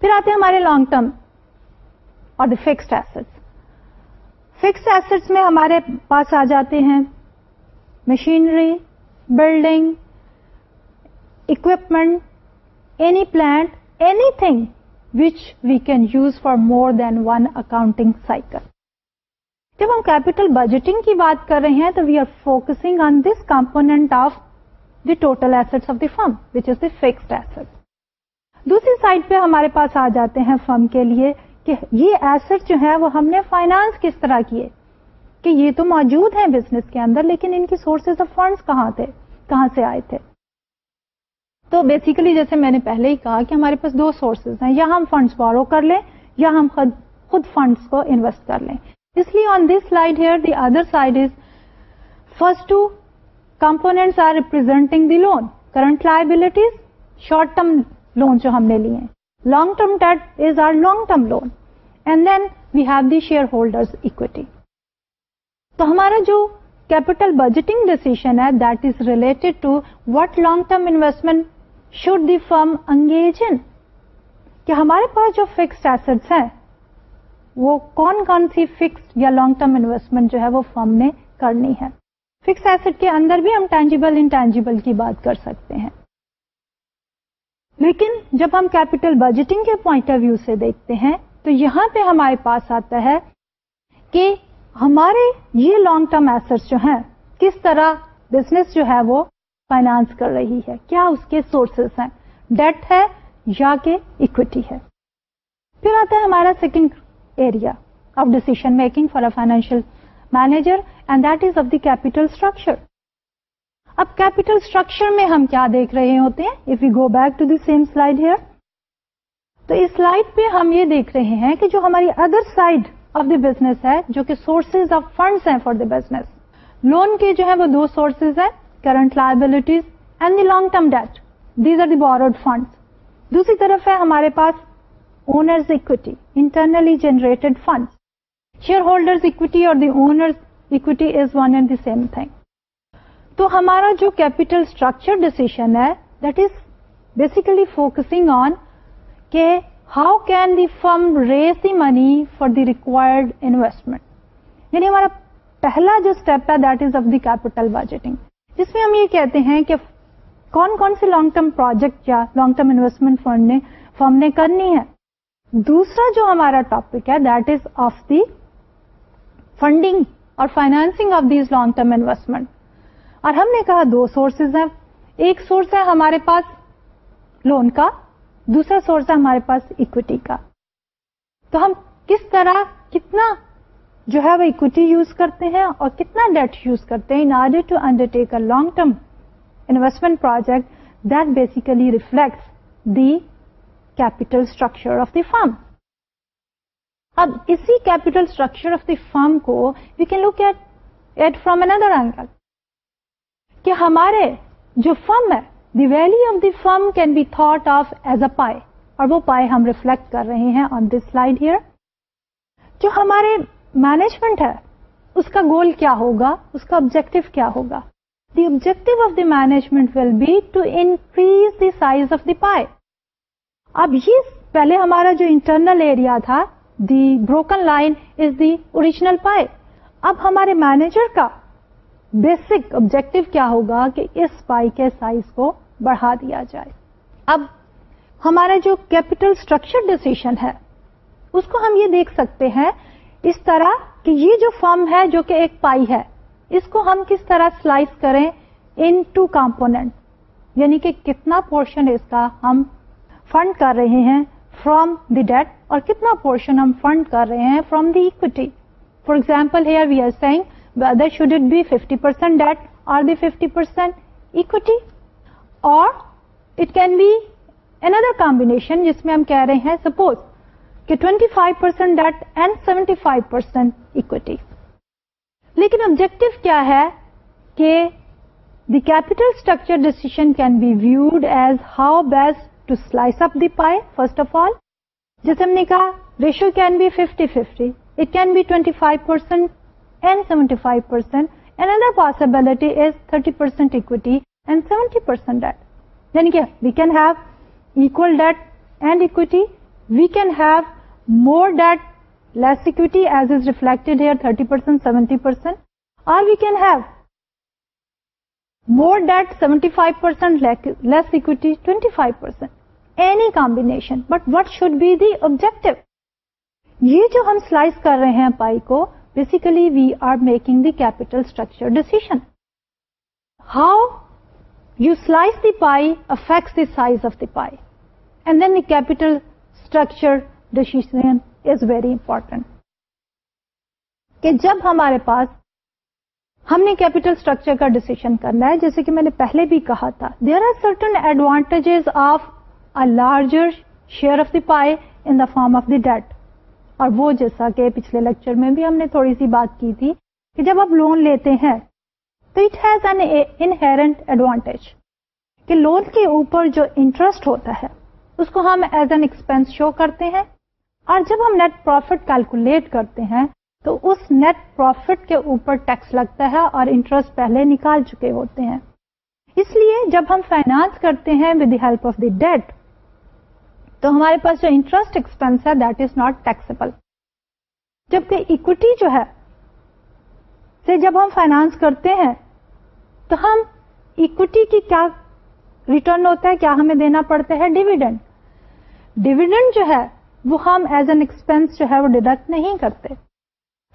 پھر آتے ہیں ہمارے لانگ ٹرم اور فکسڈ ایسٹ فکسڈ ایسٹس میں ہمارے پاس آ جاتے ہیں machinery building equipment any plant anything which we can use for more than one accounting cycle جب ہم کیپیٹل بجٹنگ کی بات کر رہے ہیں تو we are focusing on this component of total asset of the firm the fixed asset دوسری side پہ ہمارے پاس آ جاتے ہیں فرم کے لیے کہ یہ ایسٹ جو ہے وہ ہم نے فائنانس کس طرح کیے کہ یہ تو موجود ہیں بزنس کے اندر لیکن ان کی سورسز آف فنڈس کہاں تھے کہاں سے آئے تھے تو بیسیکلی جیسے میں نے پہلے ہی کہا کہ ہمارے پاس دو سورسز ہیں یا ہم فنڈس بورو کر لیں یا ہم خود خود فنڈس کو انویسٹ کر لیں اس لیے on this slide here the other side is first two components are representing the loan current liabilities short term loan جو ہم نے لیے long term debt is our long term loan and then we have the shareholders equity تو ہمارا جو capital budgeting decision ہے that is related to what long term investment should the firm engage in کہ ہمارے پاس جو fixed assets ہیں وہ کون کون سی فکسڈ یا لانگ ٹرم انویسٹمنٹ جو ہے وہ فرم نے کرنی ہے فکس ایسٹ کے اندر بھی ہم ٹینجیبل انٹینجیبل کی بات کر سکتے ہیں لیکن جب ہم کیپیٹل بجٹنگ کے پوائنٹ آف ویو سے دیکھتے ہیں تو یہاں پہ ہمارے پاس آتا ہے کہ ہمارے یہ لانگ ٹرم ایسٹ جو ہیں کس طرح بزنس جو ہے وہ فائنانس کر رہی ہے کیا اس کے سورسز ہیں ڈیٹ ہے یا کہ اکوٹی ہے پھر آتا ہے ہمارا second area of decision making for a financial manager and that is of the capital structure اب کیپیٹل اسٹرکچر میں ہم کیا دیکھ رہے ہوتے ہیں if you go back to the same slide here تو اس سلائڈ پہ ہم یہ دیکھ رہے ہیں کہ جو ہماری other side of the business ہے جو کہ سورسز آف فنڈس ہیں فار دی بزنس لون کے جو ہے وہ دو سورسز ہیں current liabilities and the long term debt these are the borrowed funds دوسری طرف ہے ہمارے پاس owners equity internally generated funds shareholder equity اور the owner equity is one and the same thing تو ہمارا جو کیپیٹل اسٹرکچر ڈسیشن ہے that is basically focusing on کہ how can the firm raise the money for the required investment یعنی ہمارا پہلا جو اسٹیپ ہے that is of the capital budgeting جس میں ہم یہ کہتے ہیں کہ کون کون سی لانگ ٹرم پروجیکٹ یا لانگ ٹرم انویسٹمنٹ فنڈ نے فرم نے کرنی ہے دوسرا جو ہمارا ٹاپک ہے that is of the funding اور financing of these long term investment اور ہم نے کہا دو سورسز ہیں ایک سورس ہے ہمارے پاس لون کا دوسرا سورس ہے ہمارے پاس اکویٹی کا تو ہم کس طرح کتنا جو ہے وہ اکوٹی یوز کرتے ہیں اور کتنا ڈیٹ یوز کرتے ہیں in order to under take a long term investment project that basically reflect the capital structure of the firm اب اسی کیپیٹل اسٹرکچر آف دی کو we can look at at from another angle کہ ہمارے جو firm ہے the value of the firm can be thought of as a pie اور وہ pie ہم ریفلیکٹ کر رہے ہیں آن دس سلائڈ ہیئر جو ہمارے مینجمنٹ ہے اس کا گول کیا ہوگا اس کا آبجیکٹو کیا ہوگا the objective of the management will be to increase the size of the pie اب یہ پہلے ہمارا جو انٹرنل ایریا تھا the broken line is the original pie اب ہمارے مینیجر کا بیسک آبجیکٹو کیا ہوگا کہ اس پائی کے سائز کو بڑھا دیا جائے اب ہمارا جو کیپیٹل اسٹرکچر ڈسیشن ہے اس کو ہم یہ دیکھ سکتے ہیں اس طرح کہ یہ جو فارم ہے جو کہ ایک پائی ہے اس کو ہم کس طرح سلائس کریں ان ٹو کمپونیٹ یعنی کہ کتنا پورشن اس کا ہم فنڈ کر رہے ہیں فروم دی ڈیٹ اور کتنا پورشن ہم فنڈ کر رہے ہیں from the equity for example here we are saying whether should it be fifty percent debt or the fifty percent equity اور it can be any other جس میں ہم کہہ رہے ہیں سپوز کہ twenty five percent debt and seventy five percent equity لیکن objective کیا ہے کہ the capital structure decision can be viewed as how best to slice up the pie first of all جیسے ہم نے کہا ratio can be fifty fifty it can be twenty five percent and seventy five percent and other possibility is thirty percent equity and seventy percent debt یعنی کہ we can have equal debt and equity we can have more debt less equity as is reflected here thirty percent seventy percent اور we can have more debt seventy five percent less equity twenty five percent شن but what should be the objective یہ جو ہم slice کر رہے ہیں pie کو basically we are making the capital structure decision how you slice the pie affects the size of the pie and then the capital structure decision is very important کہ جب ہمارے پاس ہم نے کیپیٹل اسٹرکچر کا decision کرنا ہے جیسے کہ میں نے پہلے بھی کہا تھا there are certain advantages of larger share of the pie in form of the debt اور وہ جیسا کہ پچھلے لیکچر میں بھی ہم نے تھوڑی سی بات کی تھی کہ جب آپ لون لیتے ہیں تو it has an inherent advantage کہ لون کے اوپر جو انٹرسٹ ہوتا ہے اس کو ہم ایز این ایکسپینس شو کرتے ہیں اور جب ہم نیٹ پروفٹ کیلکولیٹ کرتے ہیں تو اس نیٹ پروفٹ کے اوپر ٹیکس لگتا ہے اور انٹرسٹ پہلے نکال چکے ہوتے ہیں اس لیے جب ہم فائنانس کرتے ہیں with the help of the debt تو ہمارے پاس جو انٹرسٹ ایکسپینس ہے دیٹ از ناٹ ٹیکسیبل جبکہ اکویٹی جو ہے سے جب ہم فائنانس کرتے ہیں تو ہم اکوٹی کی کیا ریٹرن ہوتا ہے کیا ہمیں دینا پڑتا ہے ڈیویڈینڈ ڈیویڈینڈ جو ہے وہ ہم ایز این ایکسپینس جو ہے وہ ڈیڈکٹ نہیں کرتے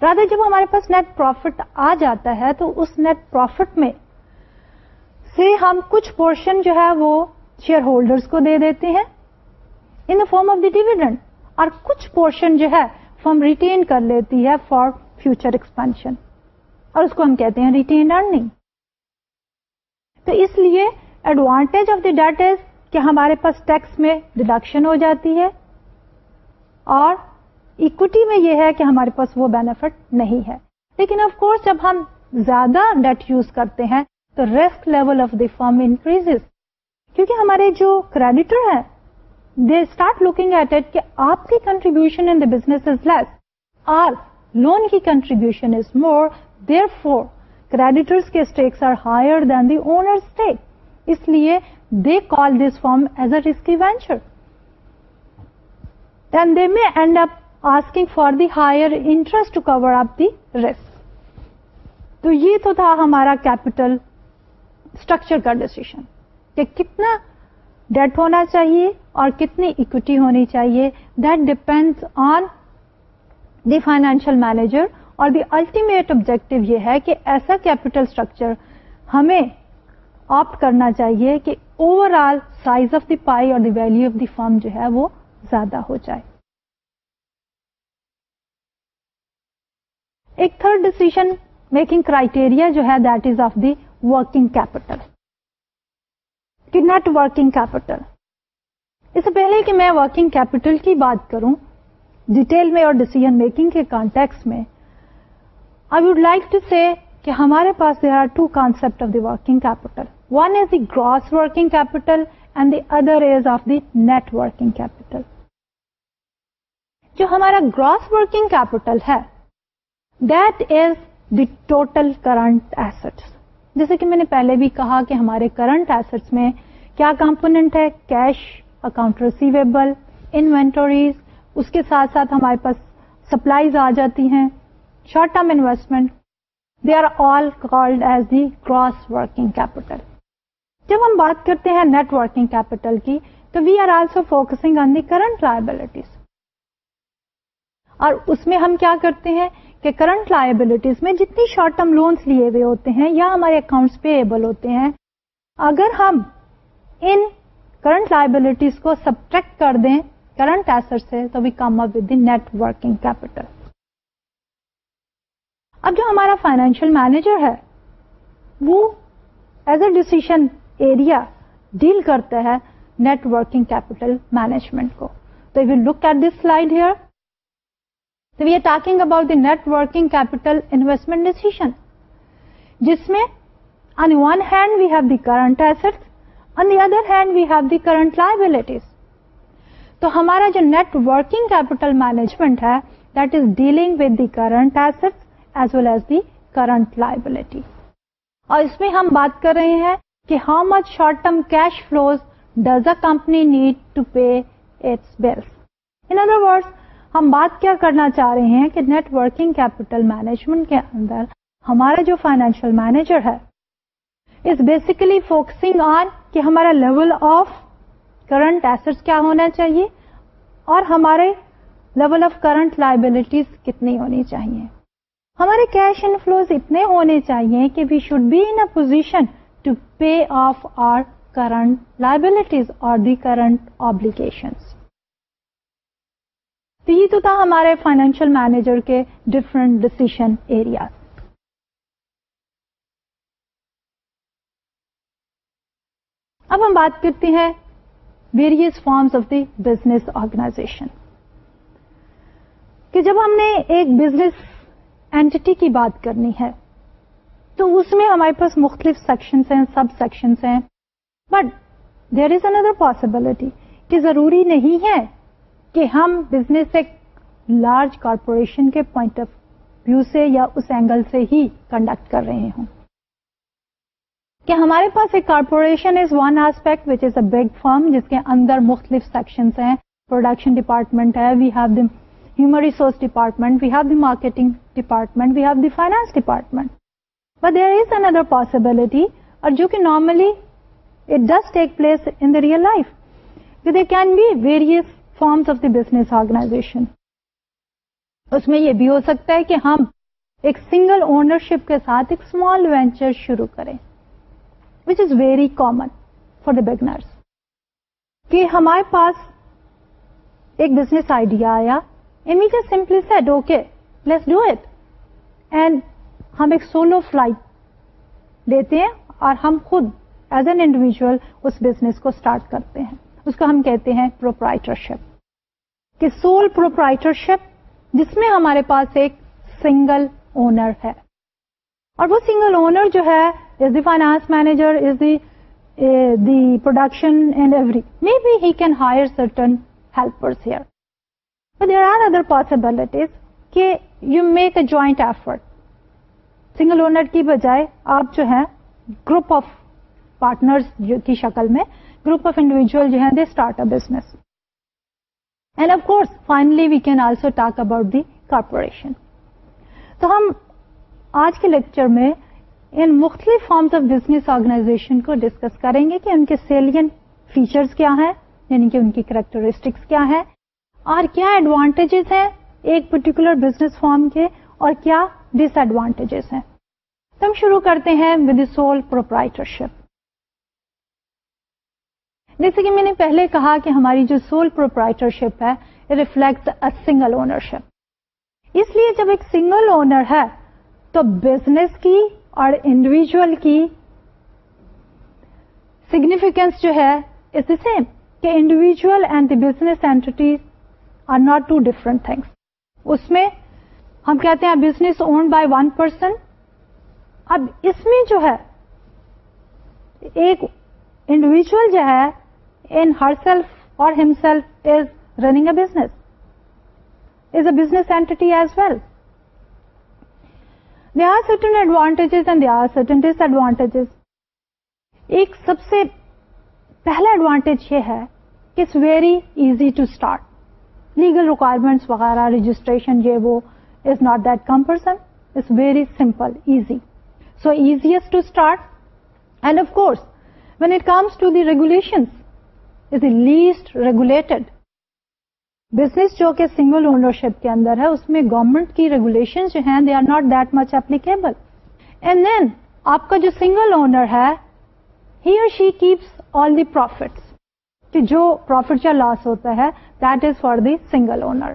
رادر جب ہمارے پاس نیٹ پروفٹ آ جاتا ہے تو اس نیٹ پروفٹ میں سے ہم کچھ پورشن جو ہے وہ شیئر ہولڈرس کو دے دیتے ہیں in the form of the dividend اور کچھ پورشن جو ہے فارم ریٹین کر لیتی ہے فار فیوچر ایکسپینشن اور اس کو ہم کہتے ہیں ریٹین ارننگ تو اس لیے advantage of the debt is کہ ہمارے پاس ٹیکس میں ڈڈکشن ہو جاتی ہے اور اکوٹی میں یہ ہے کہ ہمارے پاس وہ بینیفٹ نہیں ہے لیکن آف کورس جب ہم زیادہ ڈیٹ یوز کرتے ہیں تو risk level of the firm increase کیونکہ ہمارے جو کریڈیٹر ہیں they start looking at at کہ آپ کی contribution in the business is less or loan کی contribution is more therefore creditors کے stakes are higher than the owner stake اس لیے they call this firm as a risky venture then they may end up asking for the higher interest to cover up the risk تو یہ تو تھا ہمارا capital structure کا decision کہ کتنا date ہونا چاہیے اور کتنی اکوٹی ہونی چاہیے that depend on the financial manager اور دی الٹیمیٹ آبجیکٹو یہ ہے کہ ایسا کیپیٹل اسٹرکچر ہمیں آپٹ کرنا چاہیے کہ overall size of the pie اور the value of the firm جو ہے وہ زیادہ ہو جائے ایک تھرڈ ڈسیزن میکنگ کرائٹیریا جو ہے that is of the working capital کہ نیٹ ورکنگ کیپٹل اس سے پہلے کہ میں ورکنگ کیپٹل کی بات کروں ڈیٹیل میں اور ڈسیزن میکنگ کے کانٹیکس میں I would like to see کہ ہمارے پاس there are two concept of the working capital one is the gross working capital and the other is of the net working capital جو ہمارا gross working capital ہے that is the total current assets جیسے کہ میں نے پہلے بھی کہا کہ ہمارے کرنٹ ایسٹس میں کیا کمپونیٹ ہے کیش اکاؤنٹ ریسیویبل انوینٹریز اس کے ساتھ ساتھ ہمارے پاس سپلائیز آ جاتی ہیں short term investment they are all called as the gross working capital جب ہم بات کرتے ہیں نیٹ ورکنگ کیپیٹل کی تو we are also focusing on the current liabilities اور اس میں ہم کیا کرتے ہیں کہ کرنٹ لائبلٹیز میں جتنی شارٹ ٹرم لونس لیے ہوئے ہوتے ہیں یا ہمارے اکاؤنٹس پے ایبل ہوتے ہیں اگر ہم ان کرنٹ لائبلٹیز کو سبٹریکٹ کر دیں کرنٹ ایسٹ سے تو we come up with the net working capital اب جو ہمارا فائنینشیل مینیجر ہے وہ as a decision area deal کرتا ہے نیٹ ورکنگ کیپیٹل مینجمنٹ کو تو you look at this slide here تو we are talking about the net working capital investment decision جس میں on one hand we have the current asset on the other hand we have the current liabilities تو ہمارا جو net working capital management ہے that is dealing with the current asset as well as the current liability اور اس میں ہم بات کر رہے ہیں کہ how much short term cash flows does a company need to pay its bills in other word ہم بات کیا کرنا چاہ رہے ہیں کہ نیٹ ورکنگ کیپٹل مینجمنٹ کے اندر ہمارا جو فائنینشیل مینیجر ہے فوکسنگ آن کہ ہمارا لیول آف کرنٹ ایسٹ کیا ہونا چاہیے اور ہمارے لیول آف کرنٹ لائبلٹیز کتنی ہونی چاہیے ہمارے کیش ان فلوز اتنے ہونے چاہیے کہ we should be in position to pay off our current liabilities اور دی کرنٹ آبلیگیشنس تو یہ تو تھا ہمارے فائنینشیل مینیجر کے ڈفرنٹ ڈسیشن ایریا اب ہم بات کرتے ہیں various forms of the business organization کہ جب ہم نے ایک بزنس اینٹی کی بات کرنی ہے تو اس میں ہمارے پاس مختلف سیکشنس ہیں سب سیکشنس ہیں but there is another possibility کہ ضروری نہیں ہے کہ ہم بزنس ایک لارج کارپوریشن کے پوائنٹ آف ویو سے یا اس اینگل سے ہی کنڈکٹ کر رہے ہوں کہ ہمارے پاس ایک corporation is one aspect which is a big firm جس کے اندر مختلف سیکشن ہیں پروڈکشن ڈپارٹمنٹ ہے we have human resource department we have the marketing department we have the finance department but there is another possibility اور جو کہ normally it does take place in the real life they can be various forms of the business organization اس میں یہ بھی ہو سکتا ہے کہ ہم ایک سنگل اونرشپ کے ساتھ ایک اسمال وینچر شروع کریں which is very common for the beginners کہ ہمارے پاس ایک بزنس آئیڈیا آیا اینڈ وی کا simply set okay plus do it and ہم ایک سولو فلائٹ لیتے ہیں اور ہم خود ایز این انڈیویجل اس بزنس کو اسٹارٹ کرتے ہیں اس کو ہم کہتے ہیں پروپرائٹرشپ کہ سول پروپرائٹرشپ جس میں ہمارے پاس ایک سنگل اونر ہے اور وہ سنگل اونر جو ہے is the finance manager is the the production and every maybe he can hire certain helpers here but are other possibilities کہ you make a joint effort single owner کی بجائے آپ جو ہے گروپ آف پارٹنر کی شکل میں group of individual جو ہیں they start up business and of course finally we can also talk about the corporation تو ہم آج کے لیکچر میں ان مختلف فارمس آف بزنس آرگنائزیشن کو ڈسکس کریں گے کہ ان کے سیلین فیچرس کیا ہیں یعنی کہ ان کی کریکٹرسٹکس کیا ہے اور کیا ایڈوانٹیجز ہیں ایک پرٹیکولر بزنس فارم کے اور کیا ڈس ایڈوانٹیجز ہیں ہم شروع کرتے ہیں ود سول پروپرائٹرشپ جیسے کہ میں نے پہلے کہا کہ ہماری جو سول پروپرائٹر شپ ہے سنگل اونرشپ اس لیے جب ایک سنگل اونر ہے تو بزنس کی اور انڈیویجل کی سگنیفیکینس جو ہے از دا سیم کہ individual and the business entities are not two different things اس میں ہم کہتے ہیں business own by one person اب اس میں جو ہے ایک انڈیویجل جو ہے این ہر سیلف اور himself is running a business is a business entity as well there are certain advantages and there are certain disadvantages ایک سب سے پہلا ایڈوانٹیج یہ ہے کہ it's very easy to start legal requirements وغیرہ registration یہ وہ is not that cumbersome it's very simple easy so easiest to start and of course when it comes to the regulations is least regulated business جو کہ single ownership کے اندر ہے اس میں گورمنٹ کی ریگولیشن جو ہیں they are not that much applicable and then آپ کا جو سنگل اونر ہے ہی اور شی کیپس آل دی پروفیٹ کہ جو پروفٹ یا لاس ہوتا ہے that is for the single owner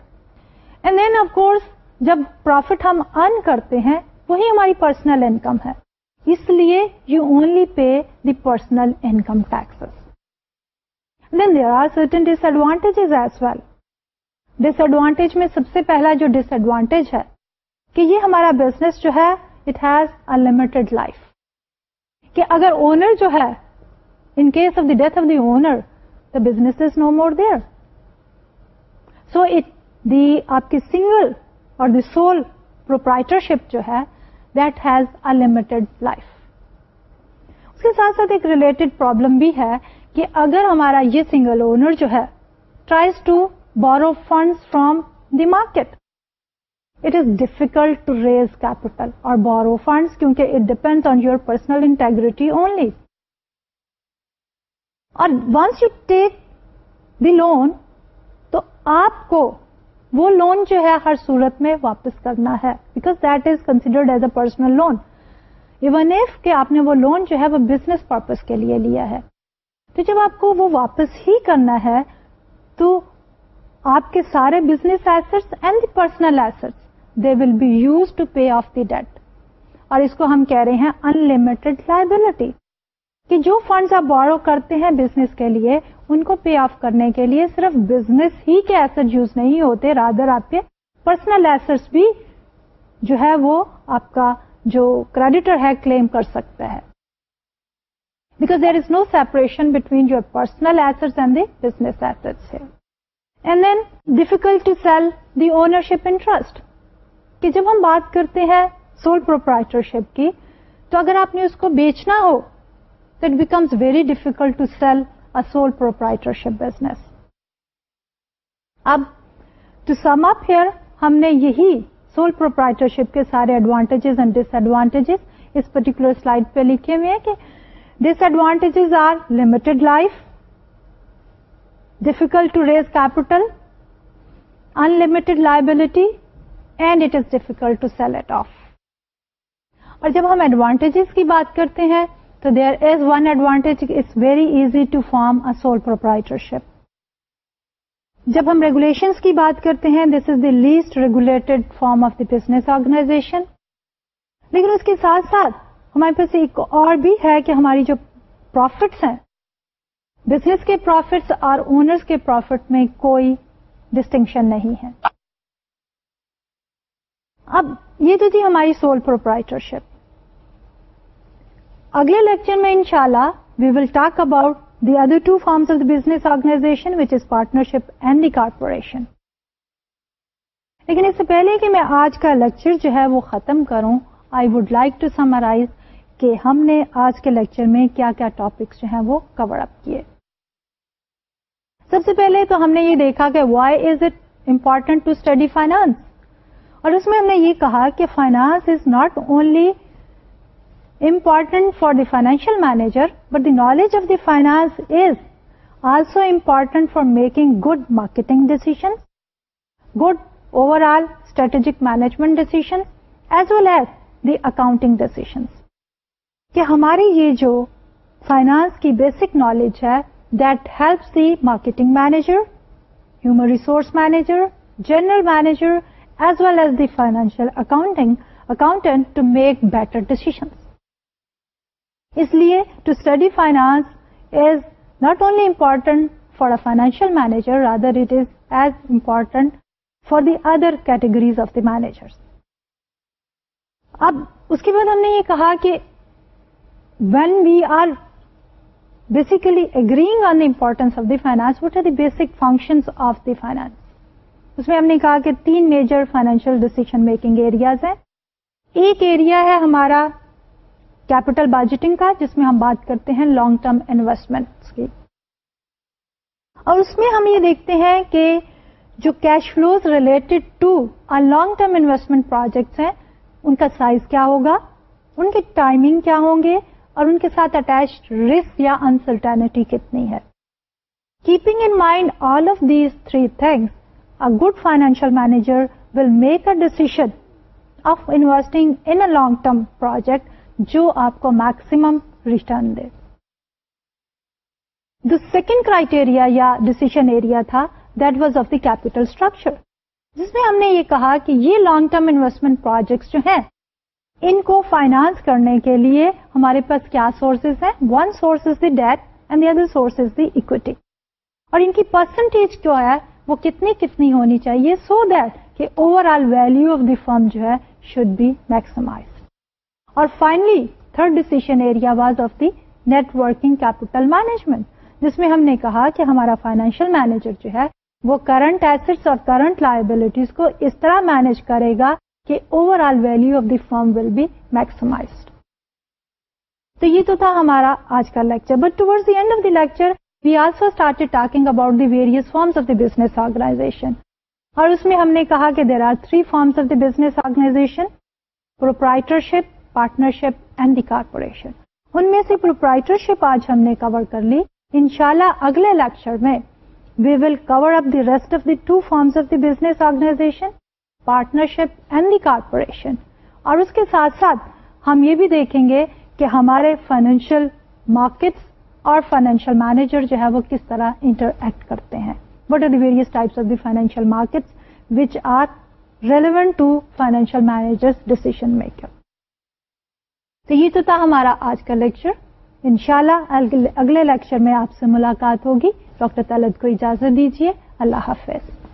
and then of course جب پروفٹ ہم ارن کرتے ہیں وہی ہماری پرسنل انکم ہے اس لیے you only pay the personal income tax then there are certain disadvantage as well disadvantage میں سب سے پہلا جو ڈس ایڈوانٹیج ہے کہ یہ ہمارا بزنس جو ہے it has an limited life کہ اگر اونر جو ہے in case of the death of the owner the business is no more there so it the آپ کی سنگل اور دی سول پروپرائٹرشپ جو ہے that has an limited life اس کے ساتھ ساتھ ایک ریلیٹڈ پرابلم بھی ہے کہ اگر ہمارا یہ سنگل اونر جو ہے tries to borrow funds from the market it is difficult to raise capital اور بورو فنڈس کیونکہ it depend on your personal integrity only اور once you take the loan تو آپ کو وہ لون جو ہے ہر صورت میں واپس کرنا ہے because that is considered as a personal loan even if کہ آپ نے وہ لون جو ہے وہ بزنس پرپز کے لیے لیا ہے تو جب آپ کو وہ واپس ہی کرنا ہے تو آپ کے سارے business asset and the personal asset they will be use to pay off the debt اور اس کو ہم کہہ رہے ہیں ان لمیٹڈ لائبلٹی جو فنڈز آپ بورو کرتے ہیں بزنس کے لیے ان کو پے آف کرنے کے لیے صرف بزنس ہی کے ایسٹ یوز نہیں ہوتے رادر آپ کے پرسنل ایسٹس بھی جو ہے وہ آپ کا جو کریڈیٹر ہے کلیم کر سکتا ہے because there is no separation between your personal asset and the business asset and then difficult to sell the ownership interest کہ جب ہم بات کرتے ہیں سول پروپرائٹرشپ کی تو اگر آپ نے اس کو بیچنا ہو تو it becomes very difficult to sell a sole proprietorship business اب ٹو سم اپ ہیئر ہم نے یہی سول پروپرائٹرشپ کے سارے ایڈوانٹیجز اینڈ ڈس ایڈوانٹیجز اس پرٹیکولر سلائڈ پہ لکھے ہوئے ہیں کہ disadvantages are limited life difficult to raise capital unlimited liability and it is difficult to sell at off اور جب ہم ایڈوانٹیجز کی بات کرتے ہیں تو there is one advantage it's very easy to form sole proprietorship جب ہم ریگولیشنس کی بات کرتے ہیں this is the least regulated form of the business organization لیکن اس کے ساتھ ساتھ ہمارے پاس ایک اور بھی ہے کہ ہماری جو پروفٹس ہیں بزنس کے پروفٹس اور اونرز کے پروفٹ میں کوئی ڈسٹنکشن نہیں ہے اب یہ تو تھی ہماری سول پروپرائٹرشپ اگلے لیکچر میں انشاءاللہ شاء اللہ we will talk about the other two forms of the business organization which is partnership and the corporation لیکن اس سے پہلے کہ میں آج کا لیکچر جو ہے وہ ختم کروں I would like to summarize کہ ہم نے آج کے لیکچر میں کیا کیا ٹاپکس جو ہیں وہ کور اپ کیے سب سے پہلے تو ہم نے یہ دیکھا کہ why is it important to study finance اور اس میں ہم نے یہ کہا کہ finance is not only important for the financial manager but the knowledge of the finance is also important for making good marketing decision good overall strategic management decision as well as the accounting decisions کہ ہماری یہ جو finance کی basic knowledge ہے that helps the marketing manager human resource manager general manager as well as the financial accounting accountant to make better decisions اس لیے to study finance is not only important for a financial manager rather it is as important for the other categories of the manager اب اس کے بعد ہم نے یہ کہا کہ when we are basically agreeing on the importance of the finance, what are the basic functions of the finance اس میں ہم نے کہا کہ تین major financial decision making areas ہیں ایک ایریا ہے ہمارا کیپٹل بجٹنگ کا جس میں ہم بات کرتے ہیں لانگ ٹرم انویسٹمنٹ کی اور اس میں ہم یہ دیکھتے ہیں کہ جو cash flows related to long term investment projects ہیں ان کا سائز کیا ہوگا ان کی ٹائمنگ کیا ہوں گے اور ان کے ساتھ اٹیچ رسک یا انسلٹینٹی کتنی ہے keeping in mind all of these three things a good financial manager will make a decision of investing in long term project جو آپ کو میکسمم ریٹرن دے دا سیکنڈ کرائٹیریا یا ڈسیشن ایریا تھا that was of the capital structure جس میں ہم نے یہ کہا کہ یہ لانگ ٹرم انویسٹمنٹ پروجیکٹس جو ہیں ان کو فائنانس کرنے کے لیے ہمارے پاس کیا سورسز ہیں one source is the debt and the other source is the equity اور ان کی پرسنٹیج جو ہے وہ کتنی کتنی ہونی چاہیے سو دیٹ کہ overall value of the firm جو ہے شوڈ بی میکسمائز اور finally third decision area was of the networking capital management جس میں ہم نے کہا کہ ہمارا فائنینشیل مینیجر جو ہے وہ کرنٹ ایسٹ اور کرنٹ لائبلٹیز کو اس طرح مینج کرے گا کہ over all value of the form will be maximise تو یہ تو تھا ہمارا آج کا lecture but towards the end of the lecture we also start talking about the various forms of the business organization اور اس میں ہم نے کہا کہ there are three forms of the business organization proprietorship partnership and the corporation ان میں سے proprietorship آج ہم نے کور کر لی ان شاء اللہ اگلے لیکچر میں we will cover up the rest of the two forms of the business organization partnership and the corporation اور اس کے ساتھ ساتھ ہم یہ بھی دیکھیں گے کہ ہمارے فائنینشیل مارکیٹس اور فائنینشیل مینیجر جو ہے وہ کس طرح انٹر ایکٹ کرتے ہیں what are the various types of the financial markets which are relevant to financial manager decision maker تو یہ تو تھا ہمارا آج کا لیکچر انشاءاللہ اللہ اگلے لیکچر میں آپ سے ملاقات ہوگی ڈاکٹر طلعت کو اجازت دیجیے اللہ حافظ